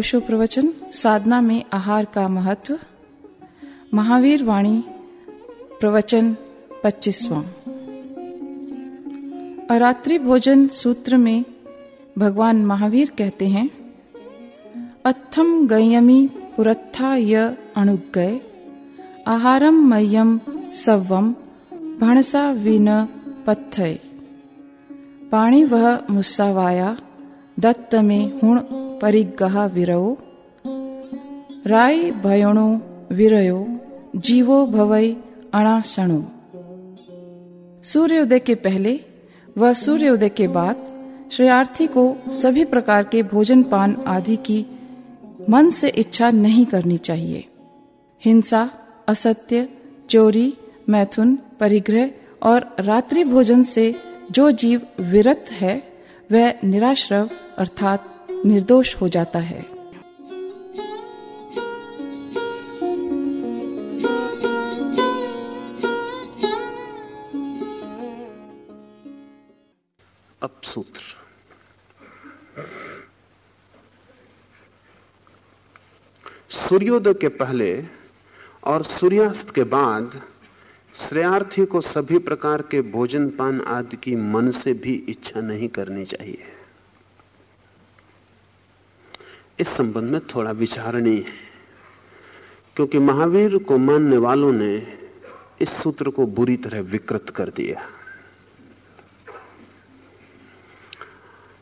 ओशो प्रवचन साधना में आहार का महत्व, महावीर वाणी, प्रवचन, पच्चीसवां। अरात्रि भोजन सूत्र में भगवान महावीर कहते हैं, अत्थम गयमी पुरत्था य अणुगय आहारम मय्यम सवम भणसा विन पत्थय। पाणी वह मुस्सावाया, दत्त में हुण परिगह विरयो राय भयणो विरयो, जीवो भवई अणासणु। सूर्योदय के पहले व सूर्योदय के बाद श्रेयार्थी को सभी प्रकार के भोजन पान आदि की मन से इच्छा नहीं करनी चाहिए। हिंसा, असत्य, चोरी, मैथुन, परिग्रह और रात्रि भोजन से जो जीव विरत है, वह निराश्रव अर्थात निर्दोष हो जाता है। अब सूत्र। सूर्योदय के पहले और सूर्यास्त के बाद श्रेयार्थी को सभी प्रकार के भोजन पान आदि की मन से भी इच्छा नहीं करनी चाहिए। इस संबंध में थोड़ा विचारणीय है, क्योंकि महावीर को मानने वालों ने इस सूत्र को बुरी तरह विकृत कर दिया।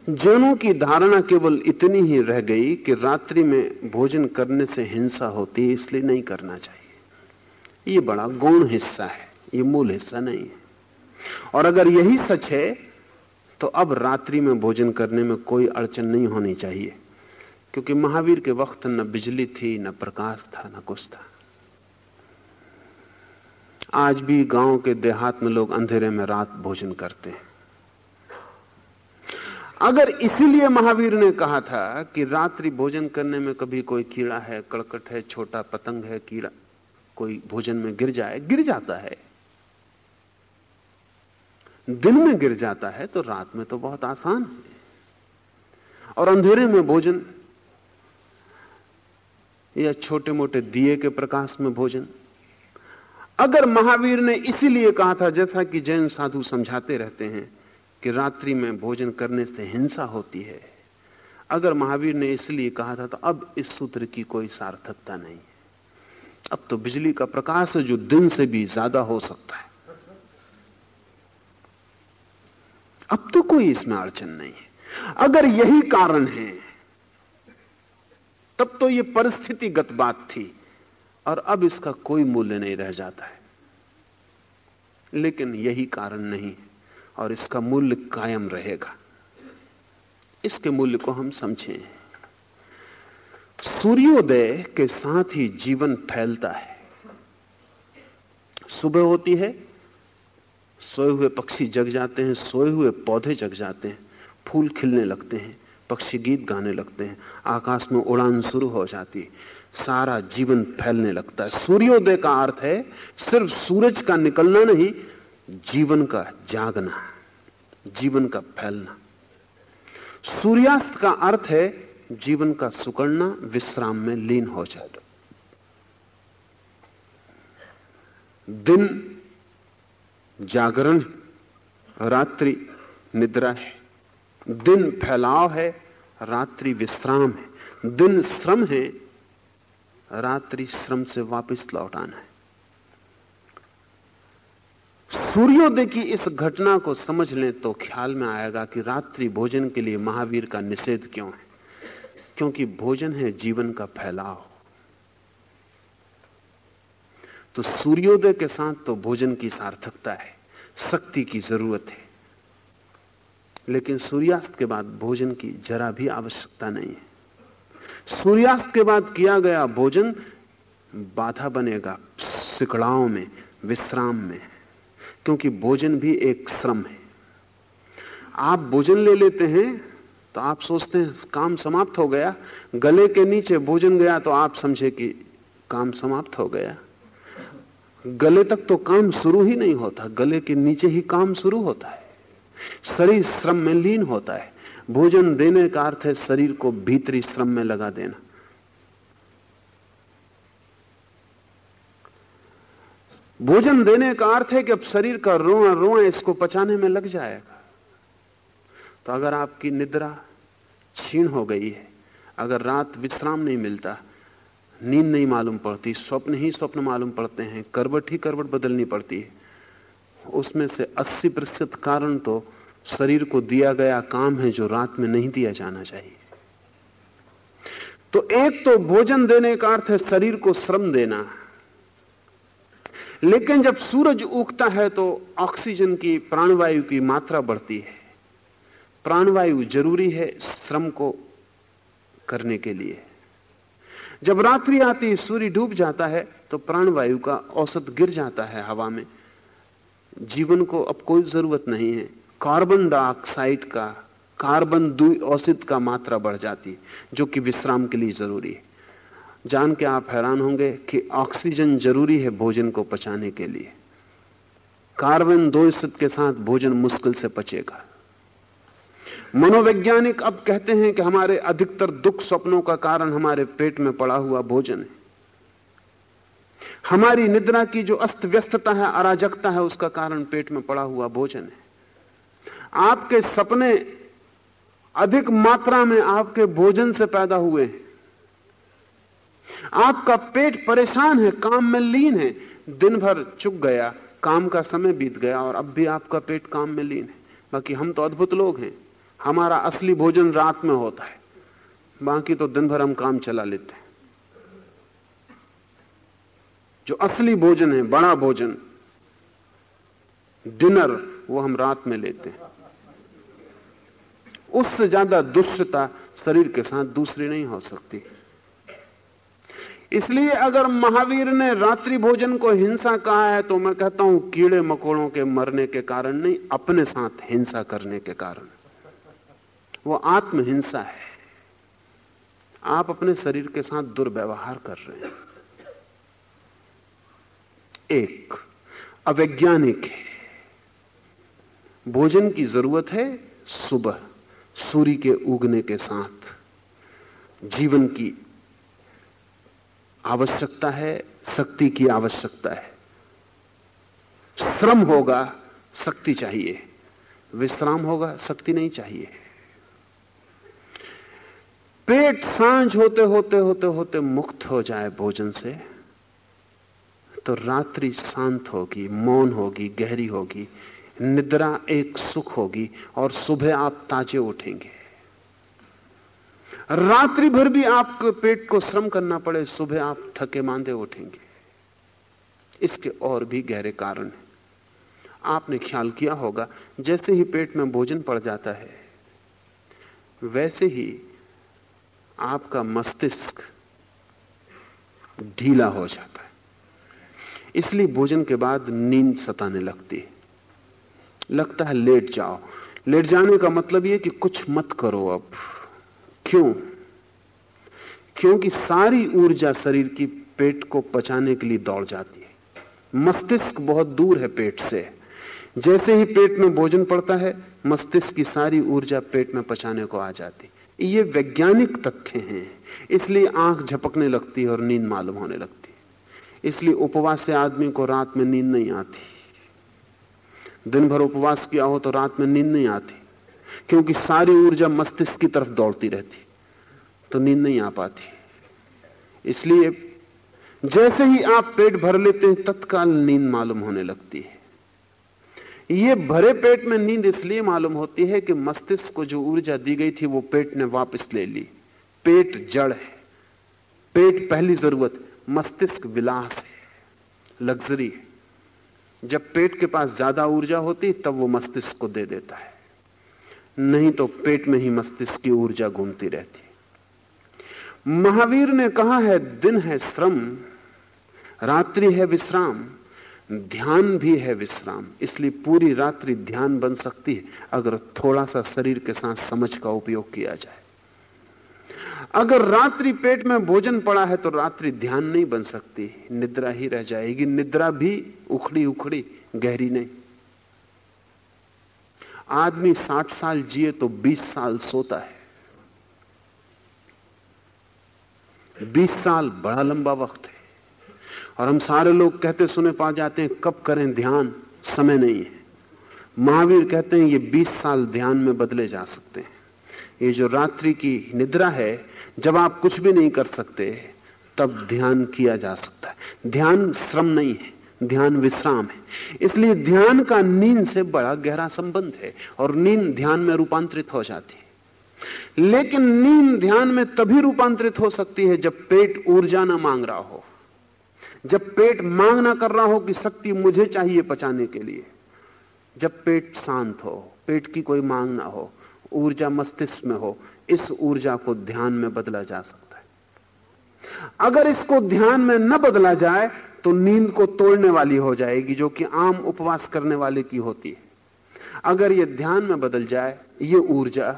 जैनों की धारणा केवल इतनी ही रह गई कि रात्रि में भोजन करने से हिंसा होती है, इसलिए नहीं करना चाहिए। ये बड़ा गौण हिस्सा है, ये मूल हिस्सा नहीं है। और अगर यही सच है तो अब रात्रि में भोजन करने में कोई अड़चन नहीं होनी चाहिए। क्योंकि महावीर के वक्त न बिजली थी, न प्रकाश था, न कुछ था। आज भी गाँव के देहात में लोग अंधेरे में रात भोजन करते हैं। अगर इसीलिए महावीर ने कहा था कि रात्रि भोजन करने में कभी कोई कीड़ा है, कड़कट है, छोटा पतंग है, कीड़ा कोई भोजन में गिर जाए, गिर जाता है। दिन में गिर जाता है तो रात में तो बहुत आसान है। और अंधेरे में भोजन या छोटे मोटे दिए के प्रकाश में भोजन। अगर महावीर ने इसीलिए कहा था, जैसा कि जैन साधु समझाते रहते हैं कि रात्रि में भोजन करने से हिंसा होती है। अगर महावीर ने इसलिए कहा था तो अब इस सूत्र की कोई सार्थकता नहीं है। अब तो बिजली का प्रकाश है जो दिन से भी ज़्यादा हो सकता है। अब तो कोई इसमें अड़चन नहीं है। अगर यही कारण है तब तो ये परिस्थितिगत बात थी और अब इसका कोई मूल्य नहीं रह जाता है। लेकिन यही कारण नहीं है और इसका मूल्य कायम रहेगा। इसके मूल्य को हम समझें। सूर्योदय के साथ ही जीवन फैलता है। सुबह होती है, सोए हुए पक्षी जग जाते हैं, सोए हुए पौधे जग जाते हैं, फूल खिलने लगते हैं। पक्षी गीत गाने लगते हैं। आकाश में उड़ान शुरू हो जाती है। सारा जीवन फैलने लगता है। सूर्योदय का अर्थ है, सिर्फ़ सूरज का निकलना नहीं, जीवन का जागना, जीवन का फैलना। सूर्यास्त का अर्थ है, जीवन का सुकड़ना, विश्राम में लीन हो जाता दिन, जागरण, रात्रि, निद्रा है। दिन फैलाव है, रात्रि विश्राम है। दिन श्रम है, रात्रि श्रम से वापस लौट आना है। सूर्योदय की इस घटना को समझ लें तो ख्याल में आएगा कि रात्रि भोजन के लिए महावीर का निषेध क्यों है? क्योंकि भोजन है जीवन का फैलाव। तो सूर्योदय के साथ तो भोजन की सार्थकता है, शक्ति की ज़रूरत है। लेकिन सूर्यास्त के बाद भोजन की जरा भी आवश्यकता नहीं है। सूर्यास्त के बाद किया गया भोजन बाधा बनेगा, सिकड़ाओं में, विश्राम में, क्योंकि भोजन भी एक श्रम है। आप भोजन ले लेते हैं तो आप सोचते हैं, काम समाप्त हो गया, गले के नीचे भोजन गया तो आप समझे कि काम समाप्त हो गया। गले तक तो काम शुरू ही नहीं होता, गले के नीचे ही काम शुरू होता है। शरीर श्रम में लीन होता है। भोजन देने का अर्थ है शरीर को भीतरी श्रम में लगा देना। भोजन देने का अर्थ है कि अब शरीर का रोआ रोआ इसको पचाने में लग जाएगा। तो अगर आपकी निद्रा क्षीण हो गई है, अगर रात विश्राम नहीं मिलता, नींद नहीं मालूम पड़ती, स्वप्न ही स्वप्न मालूम पड़ते हैं, करवट ही करवट बदलनी पड़ती है उसमें से 80 प्रतिशत कारण तो शरीर को दिया गया काम है जो रात में नहीं दिया जाना चाहिए। तो एक तो भोजन देने का अर्थ है शरीर को श्रम देना। लेकिन जब सूरज उगता है तो ऑक्सीजन की प्राणवायु की मात्रा बढ़ती है। प्राणवायु ज़रूरी है श्रम को करने के लिए। जब रात्रि आती है सूर्य डूब जाता है तो प्राणवायु का औसत गिर जाता है हवा में। जीवन को अब कोई ज़रूरत नहीं है। कार्बन डाइऑक्साइड का, कार्बन औषध का मात्रा बढ़ जाती है, जो कि विश्राम के लिए ज़रूरी है। जान के आप हैरान होंगे कि ऑक्सीजन ज़रूरी है भोजन को पचाने के लिए। कार्बन दो के साथ भोजन मुश्किल से पचेगा। मनोवैज्ञानिक अब कहते हैं कि हमारे अधिकतर दुख स्वप्नों का कारण हमारे पेट में पड़ा हुआ भोजन है। हमारी निद्रा की जो अस्त व्यस्तता है, अराजकता है, उसका कारण पेट में पड़ा हुआ भोजन है। आपके सपने अधिक मात्रा में आपके भोजन से पैदा हुए हैं। आपका पेट परेशान है, काम में लीन है। दिन भर चुक गया, काम का समय बीत गया और अब भी आपका पेट काम में लीन है। बाकी हम तो अद्भुत लोग हैं। हमारा असली भोजन रात में होता है। बाकी तो दिन भर हम काम चला लेते हैं। जो असली भोजन है, बड़ा भोजन, डिनर वो हम रात में लेते हैं। उससे ज़्यादा दुष्टता शरीर के साथ दूसरी नहीं हो सकती। इसलिए अगर महावीर ने रात्रि भोजन को हिंसा कहा है तो मैं कहता हूँ, कीड़े मकोड़ों के मरने के कारण नहीं, अपने साथ हिंसा करने के कारण। वो आत्महिंसा है। आप अपने शरीर के साथ दुर्व्यवहार कर रहे हैं। एक, अवैज्ञानिक है। भोजन की ज़रूरत है सुबह, सूर्य के उगने के साथ। जीवन की आवश्यकता है, शक्ति की आवश्यकता है। श्रम होगा, शक्ति चाहिए। विश्राम होगा, शक्ति नहीं चाहिए। पेट साँझ होते होते होते होते मुक्त हो जाए भोजन से। तो रात्रि शांत होगी, मौन होगी, गहरी होगी, निद्रा एक सुख होगी और सुबह आप ताजे उठेंगे। रात्रि भर भी आपको पेट को श्रम करना पड़े, सुबह आप थके मांदे उठेंगे। इसके और भी गहरे कारण हैं। आपने ख्याल किया होगा, जैसे ही पेट में भोजन पड़ जाता है, वैसे ही आपका मस्तिष्क ढीला हो जाता है। इसलिए भोजन के बाद नींद सताने लगती है। लगता है, लेट जाओ। लेट जाने का मतलब यह कि कुछ मत करो अब। क्यों? क्योंकि सारी ऊर्जा शरीर की पेट को पचाने के लिए दौड़ जाती है। मस्तिष्क बहुत दूर है पेट से। जैसे ही पेट में भोजन पड़ता है, मस्तिष्क की सारी ऊर्जा पेट में पचाने को आ जाती ये वैज्ञानिक तथ्य हैं। इसलिए आँख झपकने लगती है और नींद मालूम होने लगती है। इसलिए उपवास से आदमी को रात में नींद नहीं आती। दिन भर उपवास किया हो तो रात में नींद नहीं आती, क्योंकि सारी ऊर्जा मस्तिष्क की तरफ़ दौड़ती रहती तो नींद नहीं आ पाती। इसलिए जैसे ही आप पेट भर लेते हैं, तत्काल नींद मालूम होने लगती है। ये भरे पेट में नींद इसलिए मालूम होती है कि मस्तिष्क को जो ऊर्जा दी गई थी, वो पेट ने वापस ले ली। पेट जड़ है। पेट पहली ज़रूरत मस्तिष्क विलास है, लग्जरी है। जब पेट के पास ज़्यादा ऊर्जा होती तब वो मस्तिष्क को दे देता है। नहीं तो पेट में ही मस्तिष्क की ऊर्जा घूमती रहती महावीर ने कहा है, दिन है श्रम, रात्रि है विश्राम, ध्यान भी है विश्राम। इसलिए पूरी रात्रि ध्यान बन सकती है, अगर थोड़ा सा शरीर के साथ समझ का उपयोग किया जाए। अगर रात्रि पेट में भोजन पड़ा है तो रात्रि ध्यान नहीं बन सकती। निद्रा ही रह जाएगी। निद्रा भी उखड़ी उखड़ी, गहरी नहीं। आदमी साठ साल जिए तो बीस साल सोता है। बीस साल बड़ा लंबा वक्त है। और हम सारे लोग कहते सुने पा जाते हैं, कब करें ध्यान? समय नहीं है। महावीर कहते हैं, ये बीस साल ध्यान में बदले जा सकते हैं। ये जो रात्रि की निद्रा है जब आप कुछ भी नहीं कर सकते, तब ध्यान किया जा सकता है। ध्यान श्रम नहीं है, ध्यान विश्राम है। इसलिए ध्यान का नींद से बड़ा गहरा संबंध है और नींद ध्यान में रूपांतरित हो जाती है। लेकिन नींद ध्यान में तभी रूपांतरित हो सकती है जब पेट ऊर्जा ना मांग रहा हो। जब पेट मांग ना कर रहा हो कि शक्ति मुझे चाहिए पचाने के लिए। जब पेट शांत हो, पेट की कोई मांग ना हो, ऊर्जा मस्तिष्क में हो इस ऊर्जा को ध्यान में बदला जा सकता है। अगर इसको ध्यान में न बदला जाए तो नींद को तोड़ने वाली हो जाएगी, जो कि आम उपवास करने वाले की होती है। अगर यह ध्यान में बदल जाए, ये ऊर्जा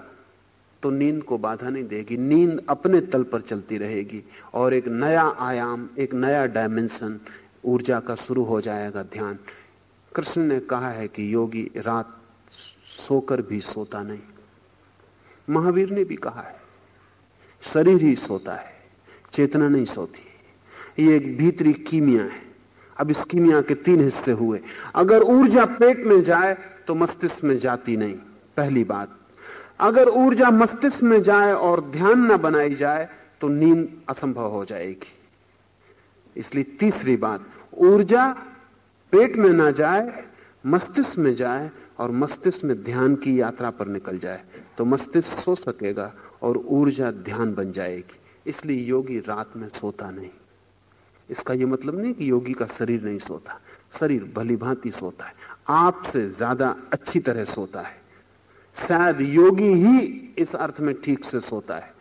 तो नींद को बाधा नहीं देगी। नींद अपने तल पर चलती रहेगी, और एक नया आयाम, एक नया डायमेंशन ऊर्जा का शुरू हो जाएगा ध्यान। कृष्ण ने कहा है कि योगी रात सोकर भी सोता नहीं। महावीर ने भी कहा है, शरीर ही सोता है, चेतना नहीं सोती। ये एक भीतरी कीमिया है। अब इस कीमिया के तीन हिस्से हुए। अगर ऊर्जा पेट में जाए तो मस्तिष्क में जाती नहीं। पहली बात, अगर ऊर्जा मस्तिष्क में जाए और ध्यान न बनाई जाए तो नींद असंभव हो जाएगी। इसलिए तीसरी बात, ऊर्जा पेट में ना जाए, मस्तिष्क में जाए और मस्तिष्क में ध्यान की यात्रा पर निकल जाए। तो मस्तिष्क सो सकेगा और ऊर्जा ध्यान बन जाएगी। इसलिए योगी रात में सोता नहीं। इसका यह मतलब नहीं कि योगी का शरीर नहीं सोता। शरीर भली भांति सोता है। आपसे ज़्यादा अच्छी तरह सोता है। शायद योगी ही इस अर्थ में ठीक से सोता है,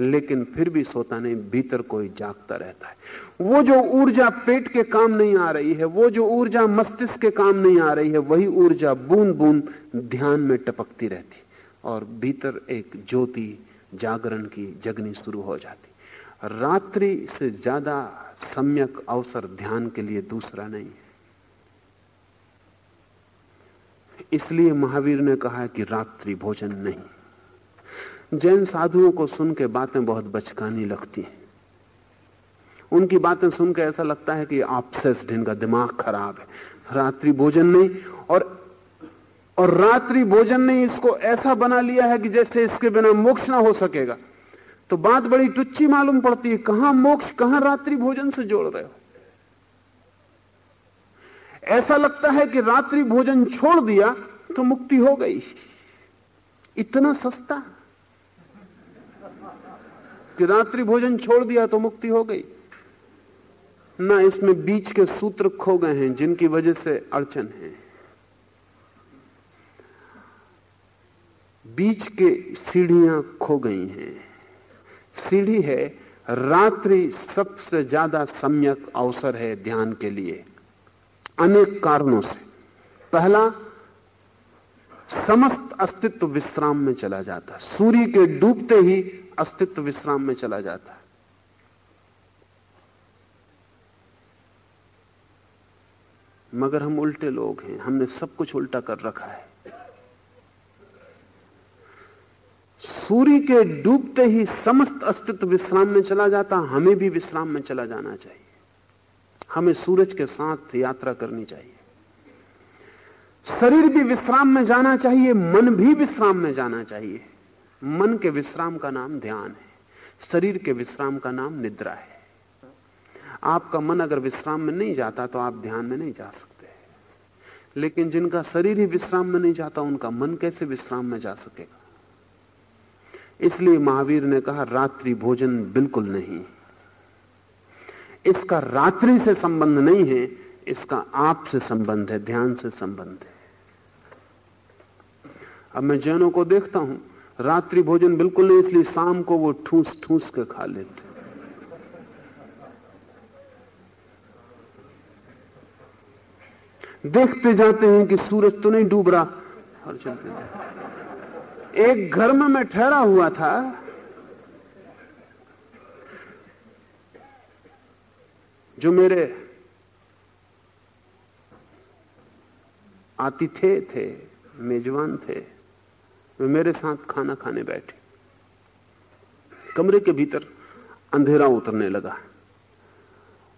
लेकिन फिर भी सोता नहीं, भीतर कोई जागता रहता है। वो जो ऊर्जा पेट के काम नहीं आ रही है, वो जो ऊर्जा मस्तिष्क के काम नहीं आ रही है, वही ऊर्जा बूंद बूंद ध्यान में टपकती रहती और भीतर एक ज्योति जागरण की जगनी शुरू हो जाती। रात्रि से ज़्यादा सम्यक अवसर ध्यान के लिए दूसरा नहीं है। इसलिए महावीर ने कहा कि रात्रि भोजन नहीं। जैन साधुओं को सुन के बातें बहुत बचकानी लगती हैं। उनकी बातें सुन के ऐसा लगता है कि आपसेस इनका दिमाग खराब है। रात्रि भोजन नहीं, और और रात्रि भोजन ने इसको ऐसा बना लिया है कि जैसे इसके बिना मोक्ष ना हो सकेगा। तो बात बड़ी टुच्ची मालूम पड़ती है, कहाँ मोक्ष, कहाँ रात्रि भोजन से जोड़ रहे हो? ऐसा लगता है कि रात्रि भोजन छोड़ दिया तो मुक्ति हो गई। इतना सस्ता कि रात्रि भोजन छोड़ दिया तो मुक्ति हो गई। ना इसमें बीच के सूत्र खो गए हैं जिनकी वजह से अड़चन है। बीच के सीढ़ियाँ खो गई हैं। सीढ़ी है, रात्रि सबसे ज़्यादा सम्यक अवसर है ध्यान के लिए। अनेक कारणों से। पहला, समस्त अस्तित्व विश्राम में चला जाता। है सूर्य के डूबते ही अस्तित्व विश्राम में चला जाता। है मगर हम उल्टे लोग हैं, हमने सब कुछ उल्टा कर रखा है। सूर्य के डूबते ही समस्त अस्तित्व विश्राम में चला जाता, हमें भी विश्राम में चला जाना चाहिए। हमें सूरज के साथ यात्रा करनी चाहिए। शरीर भी विश्राम में जाना चाहिए, मन भी विश्राम में जाना चाहिए। मन के विश्राम का नाम ध्यान है, शरीर के विश्राम का नाम निद्रा है। आपका मन अगर विश्राम में नहीं जाता तो आप ध्यान में नहीं जा सकते। लेकिन जिनका शरीर ही विश्राम में नहीं जाता, उनका मन कैसे विश्राम में जा सकेगा? इसलिए महावीर ने कहा, रात्रि भोजन बिल्कुल नहीं। इसका रात्रि से संबंध नहीं है, इसका आप से संबंध है, ध्यान से संबंध है। अब मैं जैनों को देखता हूँ, रात्रि भोजन बिल्कुल नहीं, इसलिए शाम को वो ठूस ठूस के खा लेते देखते जाते हैं कि सूरज तो नहीं डूब रहा, और चलते जाते एक घर में मैं ठहरा हुआ था। जो मेरे आतिथ्य थे, मेजबान थे, वे मेरे साथ खाना खाने बैठे। कमरे के भीतर अंधेरा उतरने लगा।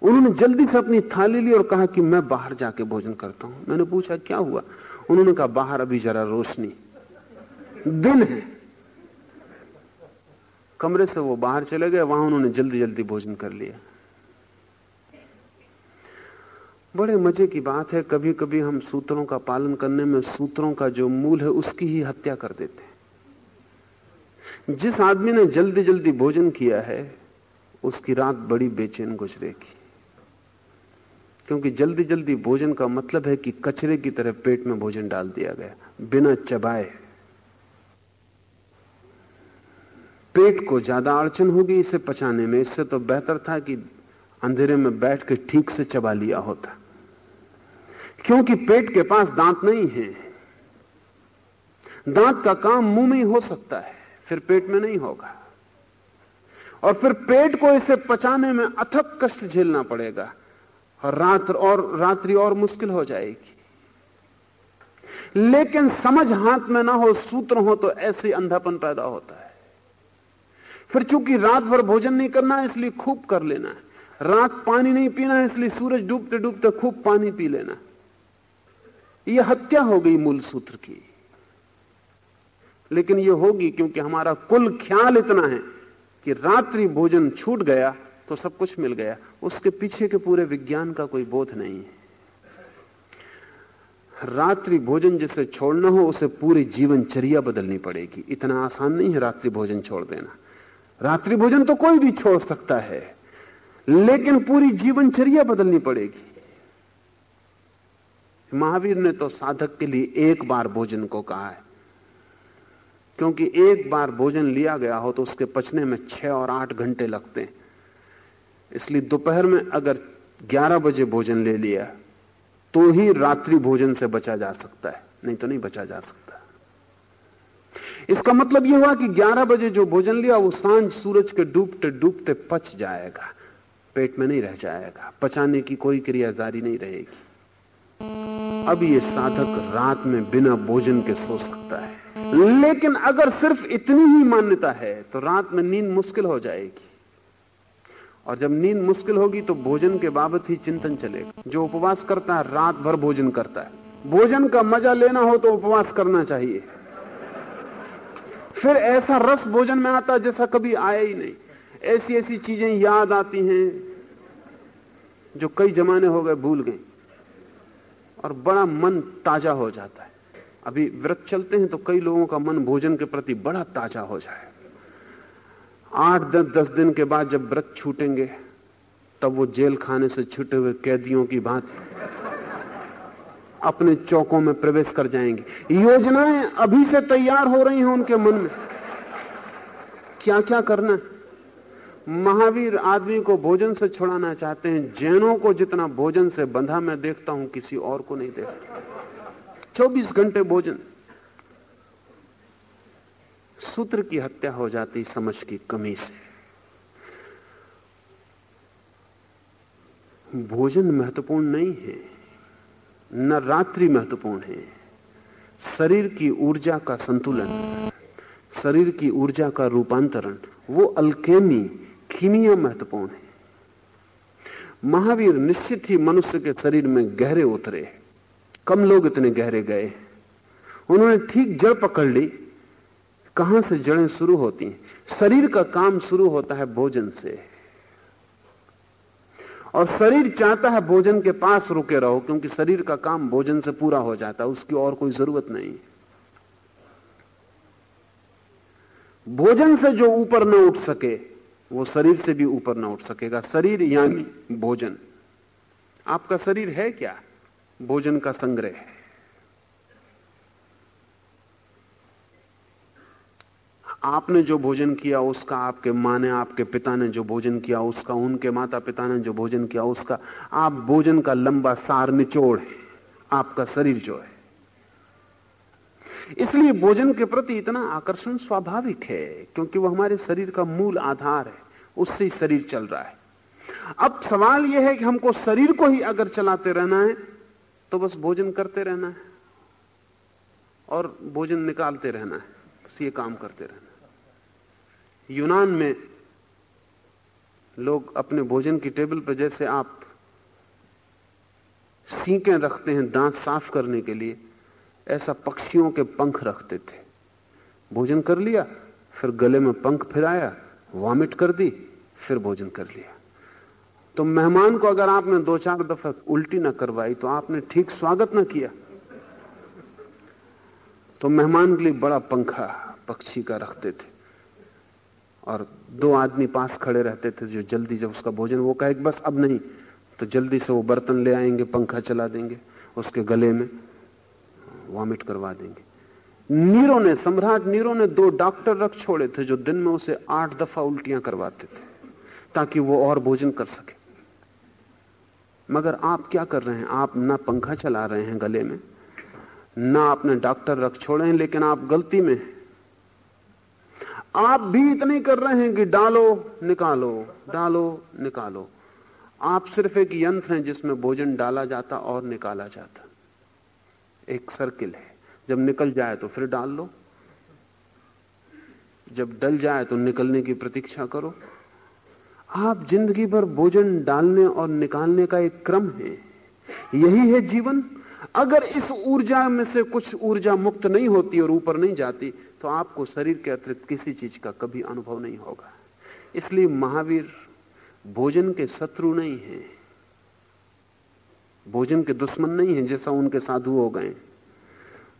उन्होंने जल्दी से अपनी थाली ली और कहा कि मैं बाहर जाके भोजन करता हूँ। मैंने पूछा, क्या हुआ? उन्होंने कहा, बाहर अभी जरा रोशनी दिन है। कमरे से वो बाहर चले गए, वहाँ उन्होंने जल्दी जल्दी भोजन कर लिया। बड़े मज़े की बात है कभी कभी हम सूत्रों का पालन करने में, सूत्रों का जो मूल है, उसकी ही हत्या कर देते हैं। जिस आदमी ने जल्दी जल्दी भोजन किया है, उसकी रात बड़ी बेचैन गुजरेगी। क्योंकि जल्दी जल्दी भोजन का मतलब है कि कचरे की तरह पेट में भोजन डाल दिया गया, बिना चबाए। पेट को ज़्यादा अड़चन होगी, इसे पचाने में, इससे तो बेहतर था कि अंधेरे में बैठ के ठीक से चबा लिया होता। क्योंकि पेट के पास दांत नहीं है। दांत का काम मुँह में ही हो सकता है, फिर पेट में नहीं होगा। और फिर पेट को इसे पचाने में अथक कष्ट झेलना पड़ेगा, और रात्र और, रात्रि और मुश्किल हो जाएगी। लेकिन समझ हाथ में ना हो, सूत्र हो तो ऐसे अंधापन पैदा होता है। फिर चूँकि रात भर भोजन नहीं करना है, इसलिए खूब कर लेना है। रात पानी नहीं पीना है, इसलिए सूरज डूबते डूबते खूब पानी पी लेना यह हत्या हो गई मूल सूत्र की। लेकिन यह होगी क्योंकि हमारा कुल ख्याल इतना है कि रात्रि भोजन छूट गया तो सब कुछ मिल गया। उसके पीछे के पूरे विज्ञान का कोई बोध नहीं है। रात्रि भोजन जिसे छोड़ना हो, उसे पूरी जीवनचर्या बदलनी पड़ेगी। इतना आसान नहीं है रात्रि भोजन छोड़ देना। रात्रि भोजन तो कोई भी छोड़ सकता है, लेकिन पूरी जीवनचर्या बदलनी पड़ेगी। महावीर ने तो साधक के लिए एक बार भोजन को कहा है। क्योंकि एक बार भोजन लिया गया हो तो उसके पचने में छह और आठ घंटे लगते हैं। इसलिए दोपहर में अगर 11 बजे भोजन ले लिया तो ही रात्रि भोजन से बचा जा सकता है, नहीं तो नहीं बचा जा सकता। इसका मतलब यह हुआ कि 11 बजे जो भोजन लिया, वो साँझ सूरज के डूबते डूबते पच जाएगा। पेट में नहीं रह जाएगा। पचाने की कोई क्रिया जारी नहीं रहेगी। अब ये साधक रात में बिना भोजन के सो सकता है। लेकिन अगर सिर्फ़ इतनी ही मान्यता है तो रात में नींद मुश्किल हो जाएगी। और जब नींद मुश्किल होगी तो भोजन के बाबत ही चिंतन चलेगा जो उपवास करता है, रात भर भोजन करता है। भोजन का मज़ा लेना हो तो उपवास करना चाहिए। फिर ऐसा रस भोजन में आता जैसा कभी आया ही नहीं। ऐसी ऐसी चीज़ें याद आती हैं जो कई जमाने हो गए भूल गई और बड़ा मन ताज़ा हो जाता है। अभी व्रत चलते हैं तो कई लोगों का मन भोजन के प्रति बड़ा ताज़ा हो जाए। आठ दस दस दिन के बाद जब व्रत छूटेंगे, तब वो जेल खाने से छूटे हुए कैदियों की बात अपने चौकों में प्रवेश कर जाएँगे। योजनाएँ अभी से तैयार हो रही हैं उनके मन में। क्या क्या करना महावीर आदमी को भोजन से छुड़ाना चाहते हैं। जैनों को जितना भोजन से बंधा मैं देखता हूँ, किसी और को नहीं देखता। चौबीस घंटे भोजन। सूत्र की हत्या हो जाती, समझ की कमी से। भोजन महत्वपूर्ण नहीं है। न रात्रि महत्वपूर्ण है। शरीर की ऊर्जा का संतुलन, शरीर की ऊर्जा का रूपांतरण, वो अल्केमी खीमिया महत्वपूर्ण है। महावीर निश्चित ही मनुष्य के शरीर में गहरे उतरे। कम लोग इतने गहरे गए। उन्होंने ठीक जड़ पकड़ ली। कहाँ से जड़ें शुरू होती हैं? शरीर का काम शुरू होता है भोजन से। और शरीर चाहता है भोजन के पास रुके रहो, क्योंकि शरीर का काम भोजन से पूरा हो जाता है, उसकी और कोई ज़रूरत नहीं। भोजन से जो ऊपर न उठ सके, वो शरीर से भी ऊपर न उठ सकेगा। शरीर यानी भोजन। आपका शरीर है क्या? भोजन का संग्रह है। आपने जो भोजन किया, उसका आपके माँ ने, आपके पिता ने जो भोजन किया, उसका, उनके माता पिता ने जो भोजन किया, उसका, आप भोजन का लंबा सार निचोड़ है। आपका शरीर जो है। इसलिए भोजन के प्रति इतना आकर्षण स्वाभाविक है, क्योंकि वो हमारे शरीर का मूल आधार है। उससे ही शरीर चल रहा है। अब सवाल यह है कि हमको शरीर को ही अगर चलाते रहना है तो बस भोजन करते रहना है। और भोजन निकालते रहना है। बस ये काम करते रहना यूनान में लोग अपने भोजन की टेबल पर जैसे आप सीकें रखते हैं दांत साफ़ करने के लिए, ऐसा पक्षियों के पंख रखते थे। भोजन कर लिया, फिर गले में पंख फिराया, वॉमिट कर दी, फिर भोजन कर लिया। तो मेहमान को अगर आपने दो चार दफ़ा उल्टी ना करवाई तो आपने ठीक स्वागत ना किया। तो मेहमान के लिए बड़ा पंखा पक्षी का रखते थे। और दो आदमी पास खड़े रहते थे जो जल्दी जब उसका भोजन, वो कहे, बस अब नहीं। तो जल्दी से वो बर्तन ले आएँगे, पंखा चला देंगे, उसके गले में वॉमिट करवा देंगे। नीरो ने, सम्राट नीरो ने दो डॉक्टर रख छोड़े थे जो दिन में उसे आठ दफ़ा उल्टियाँ करवाते थे, ताकि वो और भोजन कर सके। मगर आप क्या कर रहे हैं? आप ना पंखा चला रहे हैं गले में, ना आपने डॉक्टर रख छोड़े हैं, लेकिन आप गलती में आप भी इतने कर रहे हैं कि डालो, निकालो डालो, निकालो। आप सिर्फ़ एक यंत्र हैं जिसमें भोजन डाला जाता और निकाला जाता। एक सर्किल है। जब निकल जाए तो फिर डाल लो। जब डल जाए तो निकलने की प्रतीक्षा करो। आप ज़िंदगी भर भोजन डालने और निकालने का एक क्रम है। यही है जीवन। अगर इस ऊर्जा में से कुछ ऊर्जा मुक्त नहीं होती और ऊपर नहीं जाती तो आपको शरीर के अतिरिक्त किसी चीज़ का कभी अनुभव नहीं होगा। इसलिए महावीर भोजन के शत्रु नहीं है। भोजन के दुश्मन नहीं है, जैसा उनके साधु हो गए।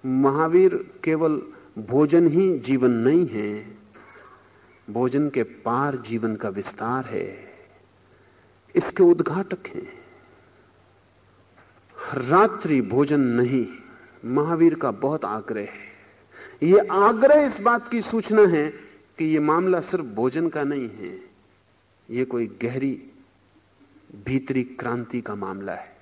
महावीर केवल भोजन ही जीवन नहीं है, भोजन के पार जीवन का विस्तार है। इसके उद्घाटक हैं। रात्रि भोजन नहीं, महावीर का बहुत आग्रह है। ये आग्रह इस बात की सूचना है कि ये मामला सिर्फ़ भोजन का नहीं है, ये कोई गहरी भीतरी क्रांति का मामला है।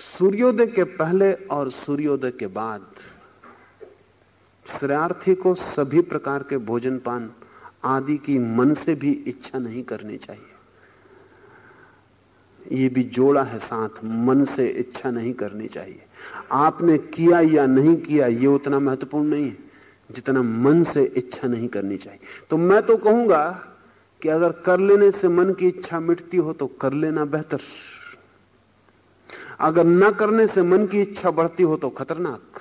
सूर्योदय के पहले और सूर्योदय के बाद श्रेयार्थी को सभी प्रकार के भोजन पान आदि की मन से भी इच्छा नहीं करनी चाहिए। ये भी जोड़ा है साथ, मन से इच्छा नहीं करनी चाहिए। आपने किया या नहीं किया, ये उतना महत्वपूर्ण नहीं है, जितना मन से इच्छा नहीं करनी चाहिए। तो मैं तो कहूँगा कि अगर कर लेने से मन की इच्छा मिटती हो तो कर लेना बेहतर। अगर न करने से मन की इच्छा बढ़ती हो तो खतरनाक।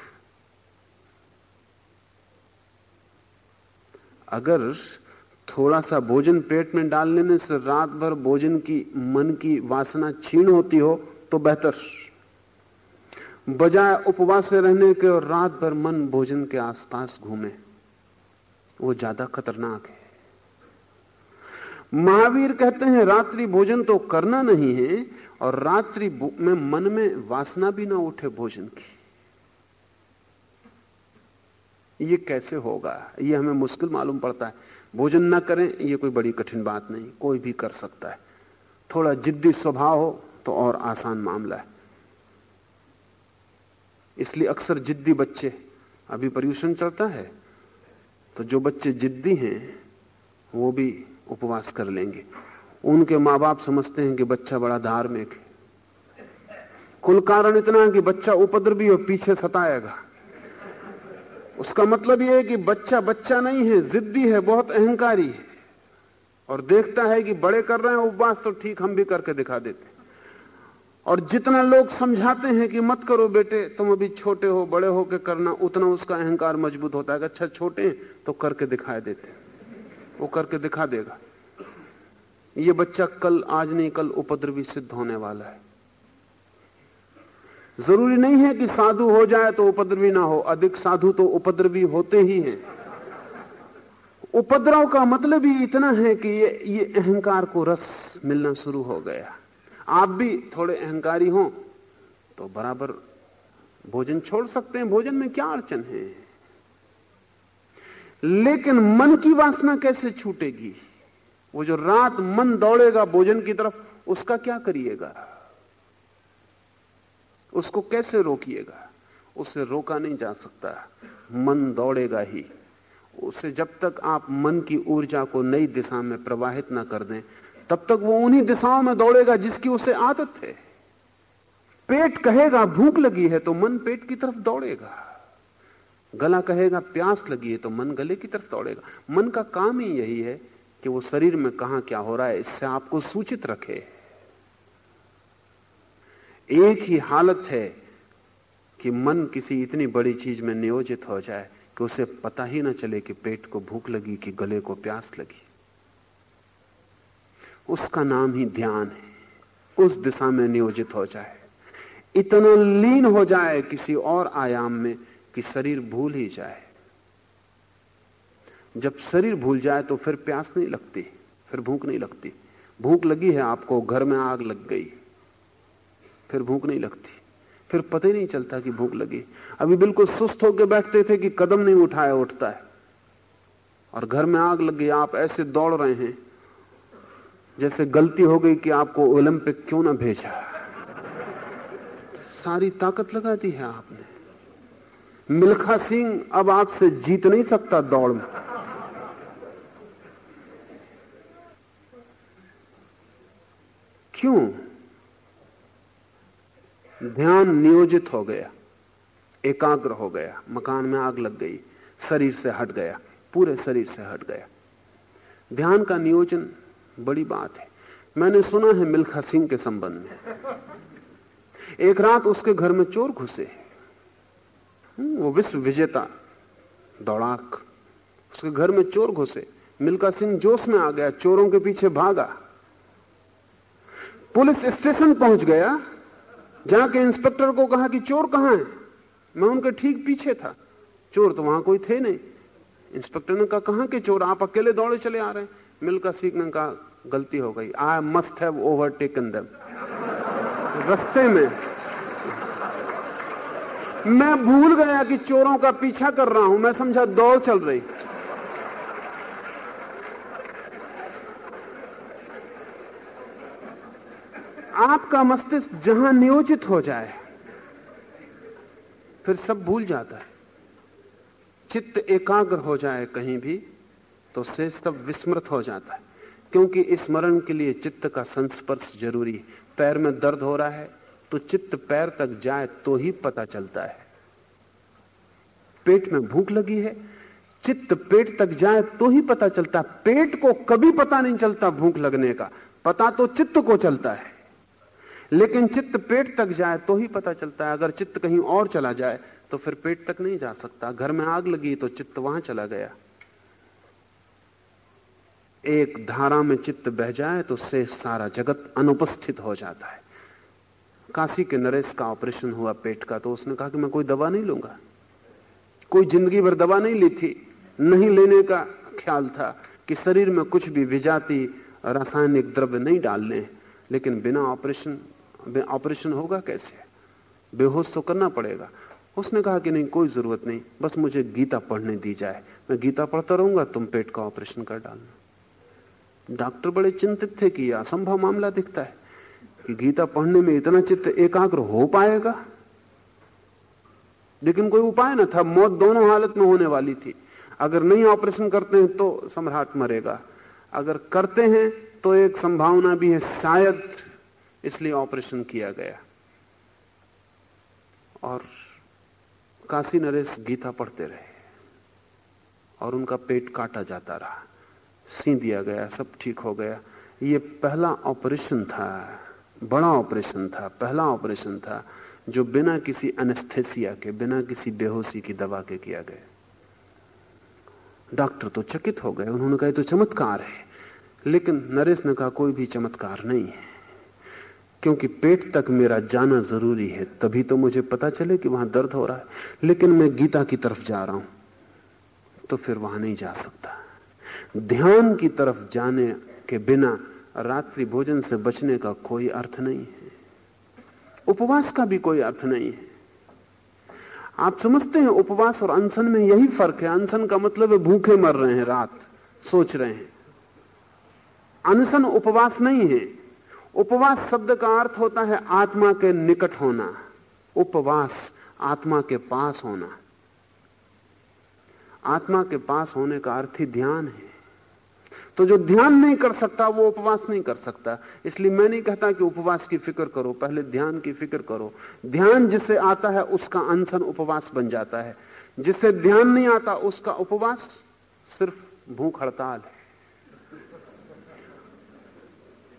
अगर थोड़ा सा भोजन पेट में डाल लेने से रात भर भोजन की, मन की वासना छीन होती हो तो बेहतर। बजाय उपवास रहने के और रात भर मन भोजन के आसपास घूमे, वो ज़्यादा खतरनाक है। महावीर कहते हैं, रात्रि भोजन तो करना नहीं है, और रात्रि में मन में वासना भी ना उठे भोजन की। ये कैसे होगा? ये हमें मुश्किल मालूम पड़ता है। भोजन ना करें, ये कोई बड़ी कठिन बात नहीं, कोई भी कर सकता है। थोड़ा जिद्दी स्वभाव हो तो और आसान मामला है। इसलिए अक्सर जिद्दी बच्चे, अभी पर्यूषण चलता है तो जो बच्चे जिद्दी हैं, वो भी उपवास कर लेंगे। उनके माँ बाप समझते हैं कि बच्चा बड़ा धार्मिक है। कुल कारण इतना है कि बच्चा उपद्रवी और पीछे सताएगा। उसका मतलब यह है कि बच्चा बच्चा नहीं है, जिद्दी है, बहुत अहंकारी है। और देखता है कि बड़े कर रहे हैं, उपवास तो ठीक हम भी करके दिखा देते और जितना लोग समझाते हैं कि मत करो बेटे, तुम अभी छोटे हो, बड़े हो के करना, उतना उसका अहंकार मज़बूत होता है। अच्छा छोटे तो करके दिखाए देते वो करके दिखा देगा। ये बच्चा कल, आज नहीं, कल उपद्रवी सिद्ध होने वाला है। ज़रूरी नहीं है कि साधु हो जाए तो उपद्रवी ना हो। अधिक साधु तो उपद्रवी होते ही हैं। उपद्रव का मतलब ही इतना है कि ये ये अहंकार को रस मिलना शुरू हो गया। आप भी थोड़े अहंकारी हो तो बराबर भोजन छोड़ सकते हैं। भोजन में क्या अड़चन है? लेकिन मन की वासना कैसे छूटेगी? वो जो रात मन दौड़ेगा भोजन की तरफ़, उसका क्या करिएगा? उसको कैसे रोकिएगा? उसे रोका नहीं जा सकता। मन दौड़ेगा ही। उसे जब तक आप मन की ऊर्जा को नई दिशा में प्रवाहित ना कर दें तब तक वो उन्हीं दिशाओं में दौड़ेगा जिसकी उसे आदत है। पेट कहेगा, भूख लगी है तो मन पेट की तरफ़ दौड़ेगा। गला कहेगा, प्यास लगी है तो मन गले की तरफ़ दौड़ेगा। मन का काम ही यही है कि वो शरीर में कहा क्या हो रहा है, इससे आपको सूचित रखे। एक ही हालत है कि मन किसी इतनी बड़ी चीज़ में नियोजित हो जाए कि उसे पता ही ना चले कि पेट को भूख लगी, कि गले को प्यास लगी। उसका नाम ही ध्यान है। उस दिशा में नियोजित हो जाए। इतना लीन हो जाए किसी और आयाम में कि शरीर भूल ही जाए। जब शरीर भूल जाए तो फिर प्यास नहीं लगती, फिर भूख नहीं लगती। भूख लगी है आपको, घर में आग लग गई, फिर भूख नहीं लगती। फिर पता ही नहीं चलता कि भूख लगी। अभी बिल्कुल सुस्त होकर बैठते थे कि कदम नहीं उठाया उठता है। और घर में आग लग गई आप ऐसे दौड़ रहे हैं। जैसे गलती हो गई कि आपको ओलंपिक क्यों ना भेजा? सारी ताकत लगा दी है आपने। मिल्खा सिंह अब आपसे जीत नहीं सकता दौड़ में। क्यों? ध्यान नियोजित हो गया, एकाग्र हो गया, मकान में आग लग गई, शरीर से हट गया, पूरे शरीर से हट गया। ध्यान का नियोजन बड़ी बात है। मैंने सुना है मिल्खा सिंह के संबंध में। एक रात उसके घर में चोर घुसे। हम्म, वो विश्व विजेता दौड़ाक। उसके घर में चोर घुसे। मिल्खा सिंह जोश में आ गया चोरों के पीछे भागा। पुलिस स्टेशन पहुँच गया जाके इंस्पेक्टर को कहा कि चोर कहाँ है? मैं उनके ठीक पीछे था। चोर तो वहाँ कोई थे नहीं। इंस्पेक्टर ने कहा कहाँ के चोर? आप अकेले दौड़े चले आ रहे हैं? मिल्खा सिंह ने कहा गलती हो गई। I must have overtaken them रस्ते में। मैं भूल गया कि चोरों का पीछा कर रहा हूँ। मैं समझा दौड़ चल रही। आपका मस्तिष्क जहाँ नियोजित हो जाए, फिर सब भूल जाता है। चित्त एकाग्र हो जाए कहीं भी तो से सब विस्मृत हो जाता है। क्योंकि स्मरण के लिए चित्त का संस्पर्श ज़रूरी है। पैर में दर्द हो रहा है तो चित्त पैर तक जाए तो ही पता चलता है। पेट में भूख लगी है, चित्त पेट तक जाए तो ही पता चलता है। पेट को कभी पता नहीं चलता भूख लगने का। पता तो चित्त को चलता है। लेकिन चित्त पेट तक जाए तो ही पता चलता है। अगर चित्त कहीं और चला जाए तो फिर पेट तक नहीं जा सकता। घर में आग लगी तो चित्त वहाँ चला गया। एक धारा में चित्त बह जाए तो से सारा जगत अनुपस्थित हो जाता है। काशी के नरेश का ऑपरेशन हुआ पेट का तो उसने कहा कि मैं कोई दवा नहीं लूँगा। कोई ज़िंदगी भर दवा नहीं ली थी, नहीं लेने का ख्याल था कि शरीर में कुछ भी विजाती रासायनिक द्रव्य नहीं डालने लेकिन बिना ऑपरेशन ऑपरेशन होगा कैसे? बेहोश तो करना पड़ेगा। उसने कहा कि नहीं, कोई ज़रूरत नहीं, बस मुझे गीता पढ़ने दी जाए। मैं गीता पढ़ता रहूँगा, तुम पेट का ऑपरेशन कर डालना। डॉक्टर बड़े चिंतित थे कि असंभव मामला दिखता है। कि गीता पढ़ने में इतना चित्त एकाग्र हो पाएगा? लेकिन कोई उपाय ना था, मौत दोनों हालत में होने वाली थी। अगर नहीं ऑपरेशन करते हैं तो सम्राट मरेगा। अगर करते हैं तो एक संभावना भी है, शायद इसलिए ऑपरेशन किया गया। और काशी नरेश गीता पढ़ते रहे और उनका पेट काटा जाता रहा। सी दिया गया, सब ठीक हो गया। ये पहला ऑपरेशन था, बड़ा ऑपरेशन था, पहला ऑपरेशन था, जो बिना किसी अनेस्थेसिया के, बिना किसी बेहोशी की दवा के किया गया। डॉक्टर तो चकित हो गए, उन्होंने कहा तो चमत्कार है। लेकिन नरेश ने कहा, कोई भी चमत्कार नहीं है। क्योंकि पेट तक मेरा जाना ज़रूरी है, तभी तो मुझे पता चले कि वहाँ दर्द हो रहा है। लेकिन मैं गीता की तरफ़ जा रहा हूँ तो फिर वहाँ नहीं जा सकता। ध्यान की तरफ़ जाने के बिना रात्रि भोजन से बचने का कोई अर्थ नहीं है। उपवास का भी कोई अर्थ नहीं है। आप समझते हैं उपवास और अनशन में यही फ़र्क है। अनशन का मतलब है भूखे मर रहे हैं, रात सोच रहे हैं। अनशन उपवास नहीं है। उपवास शब्द का अर्थ होता है आत्मा के निकट होना। उपवास आत्मा के पास होना। आत्मा के पास होने का अर्थ ही ध्यान है। तो जो ध्यान नहीं कर सकता, वो उपवास नहीं कर सकता। इसलिए मैं नहीं कहता कि उपवास की फ़िक्र करो। पहले ध्यान की फ़िक्र करो। ध्यान जिसे आता है, उसका अनशन उपवास बन जाता है। जिसे ध्यान नहीं आता, उसका उपवास सिर्फ़ भूख हड़ताल है।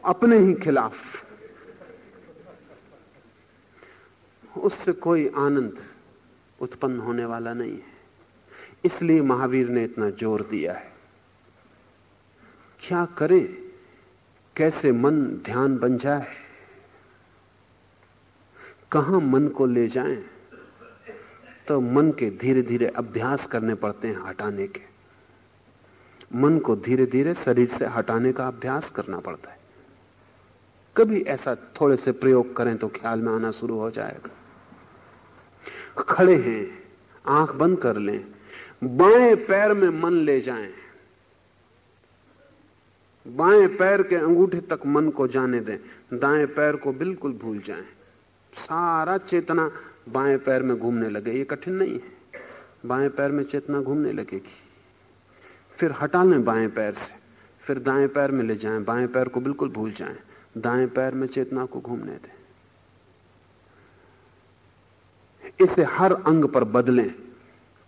अपने ही खिलाफ। उससे कोई आनंद उत्पन्न होने वाला नहीं है। इसलिए महावीर ने इतना ज़ोर दिया है। क्या करें? कैसे मन ध्यान बन जाए? कहाँ मन को ले जाएँ? तो मन के धीरे धीरे अभ्यास करने पड़ते हैं हटाने के। मन को धीरे धीरे शरीर से हटाने का अभ्यास करना पड़ता है। कभी ऐसा थोड़े से प्रयोग करें तो ख्याल में आना शुरू हो जाएगा। खड़े हैं, आँख बंद कर लें, बाएँ पैर में मन ले जाएँ। बाएँ पैर के अंगूठे तक मन को जाने दें। दाएँ पैर को बिल्कुल भूल जाएँ। सारा चेतना बाएँ पैर में घूमने लगे। ये कठिन नहीं है। बाएँ पैर में चेतना घूमने लगेगी। फिर हटा लें बाएँ पैर से। फिर दाएँ पैर में ले जाएँ। बाएँ पैर को बिल्कुल भूल जाएँ। दाएँ पैर में चेतना को घूमने दें। इसे हर अंग पर बदलें।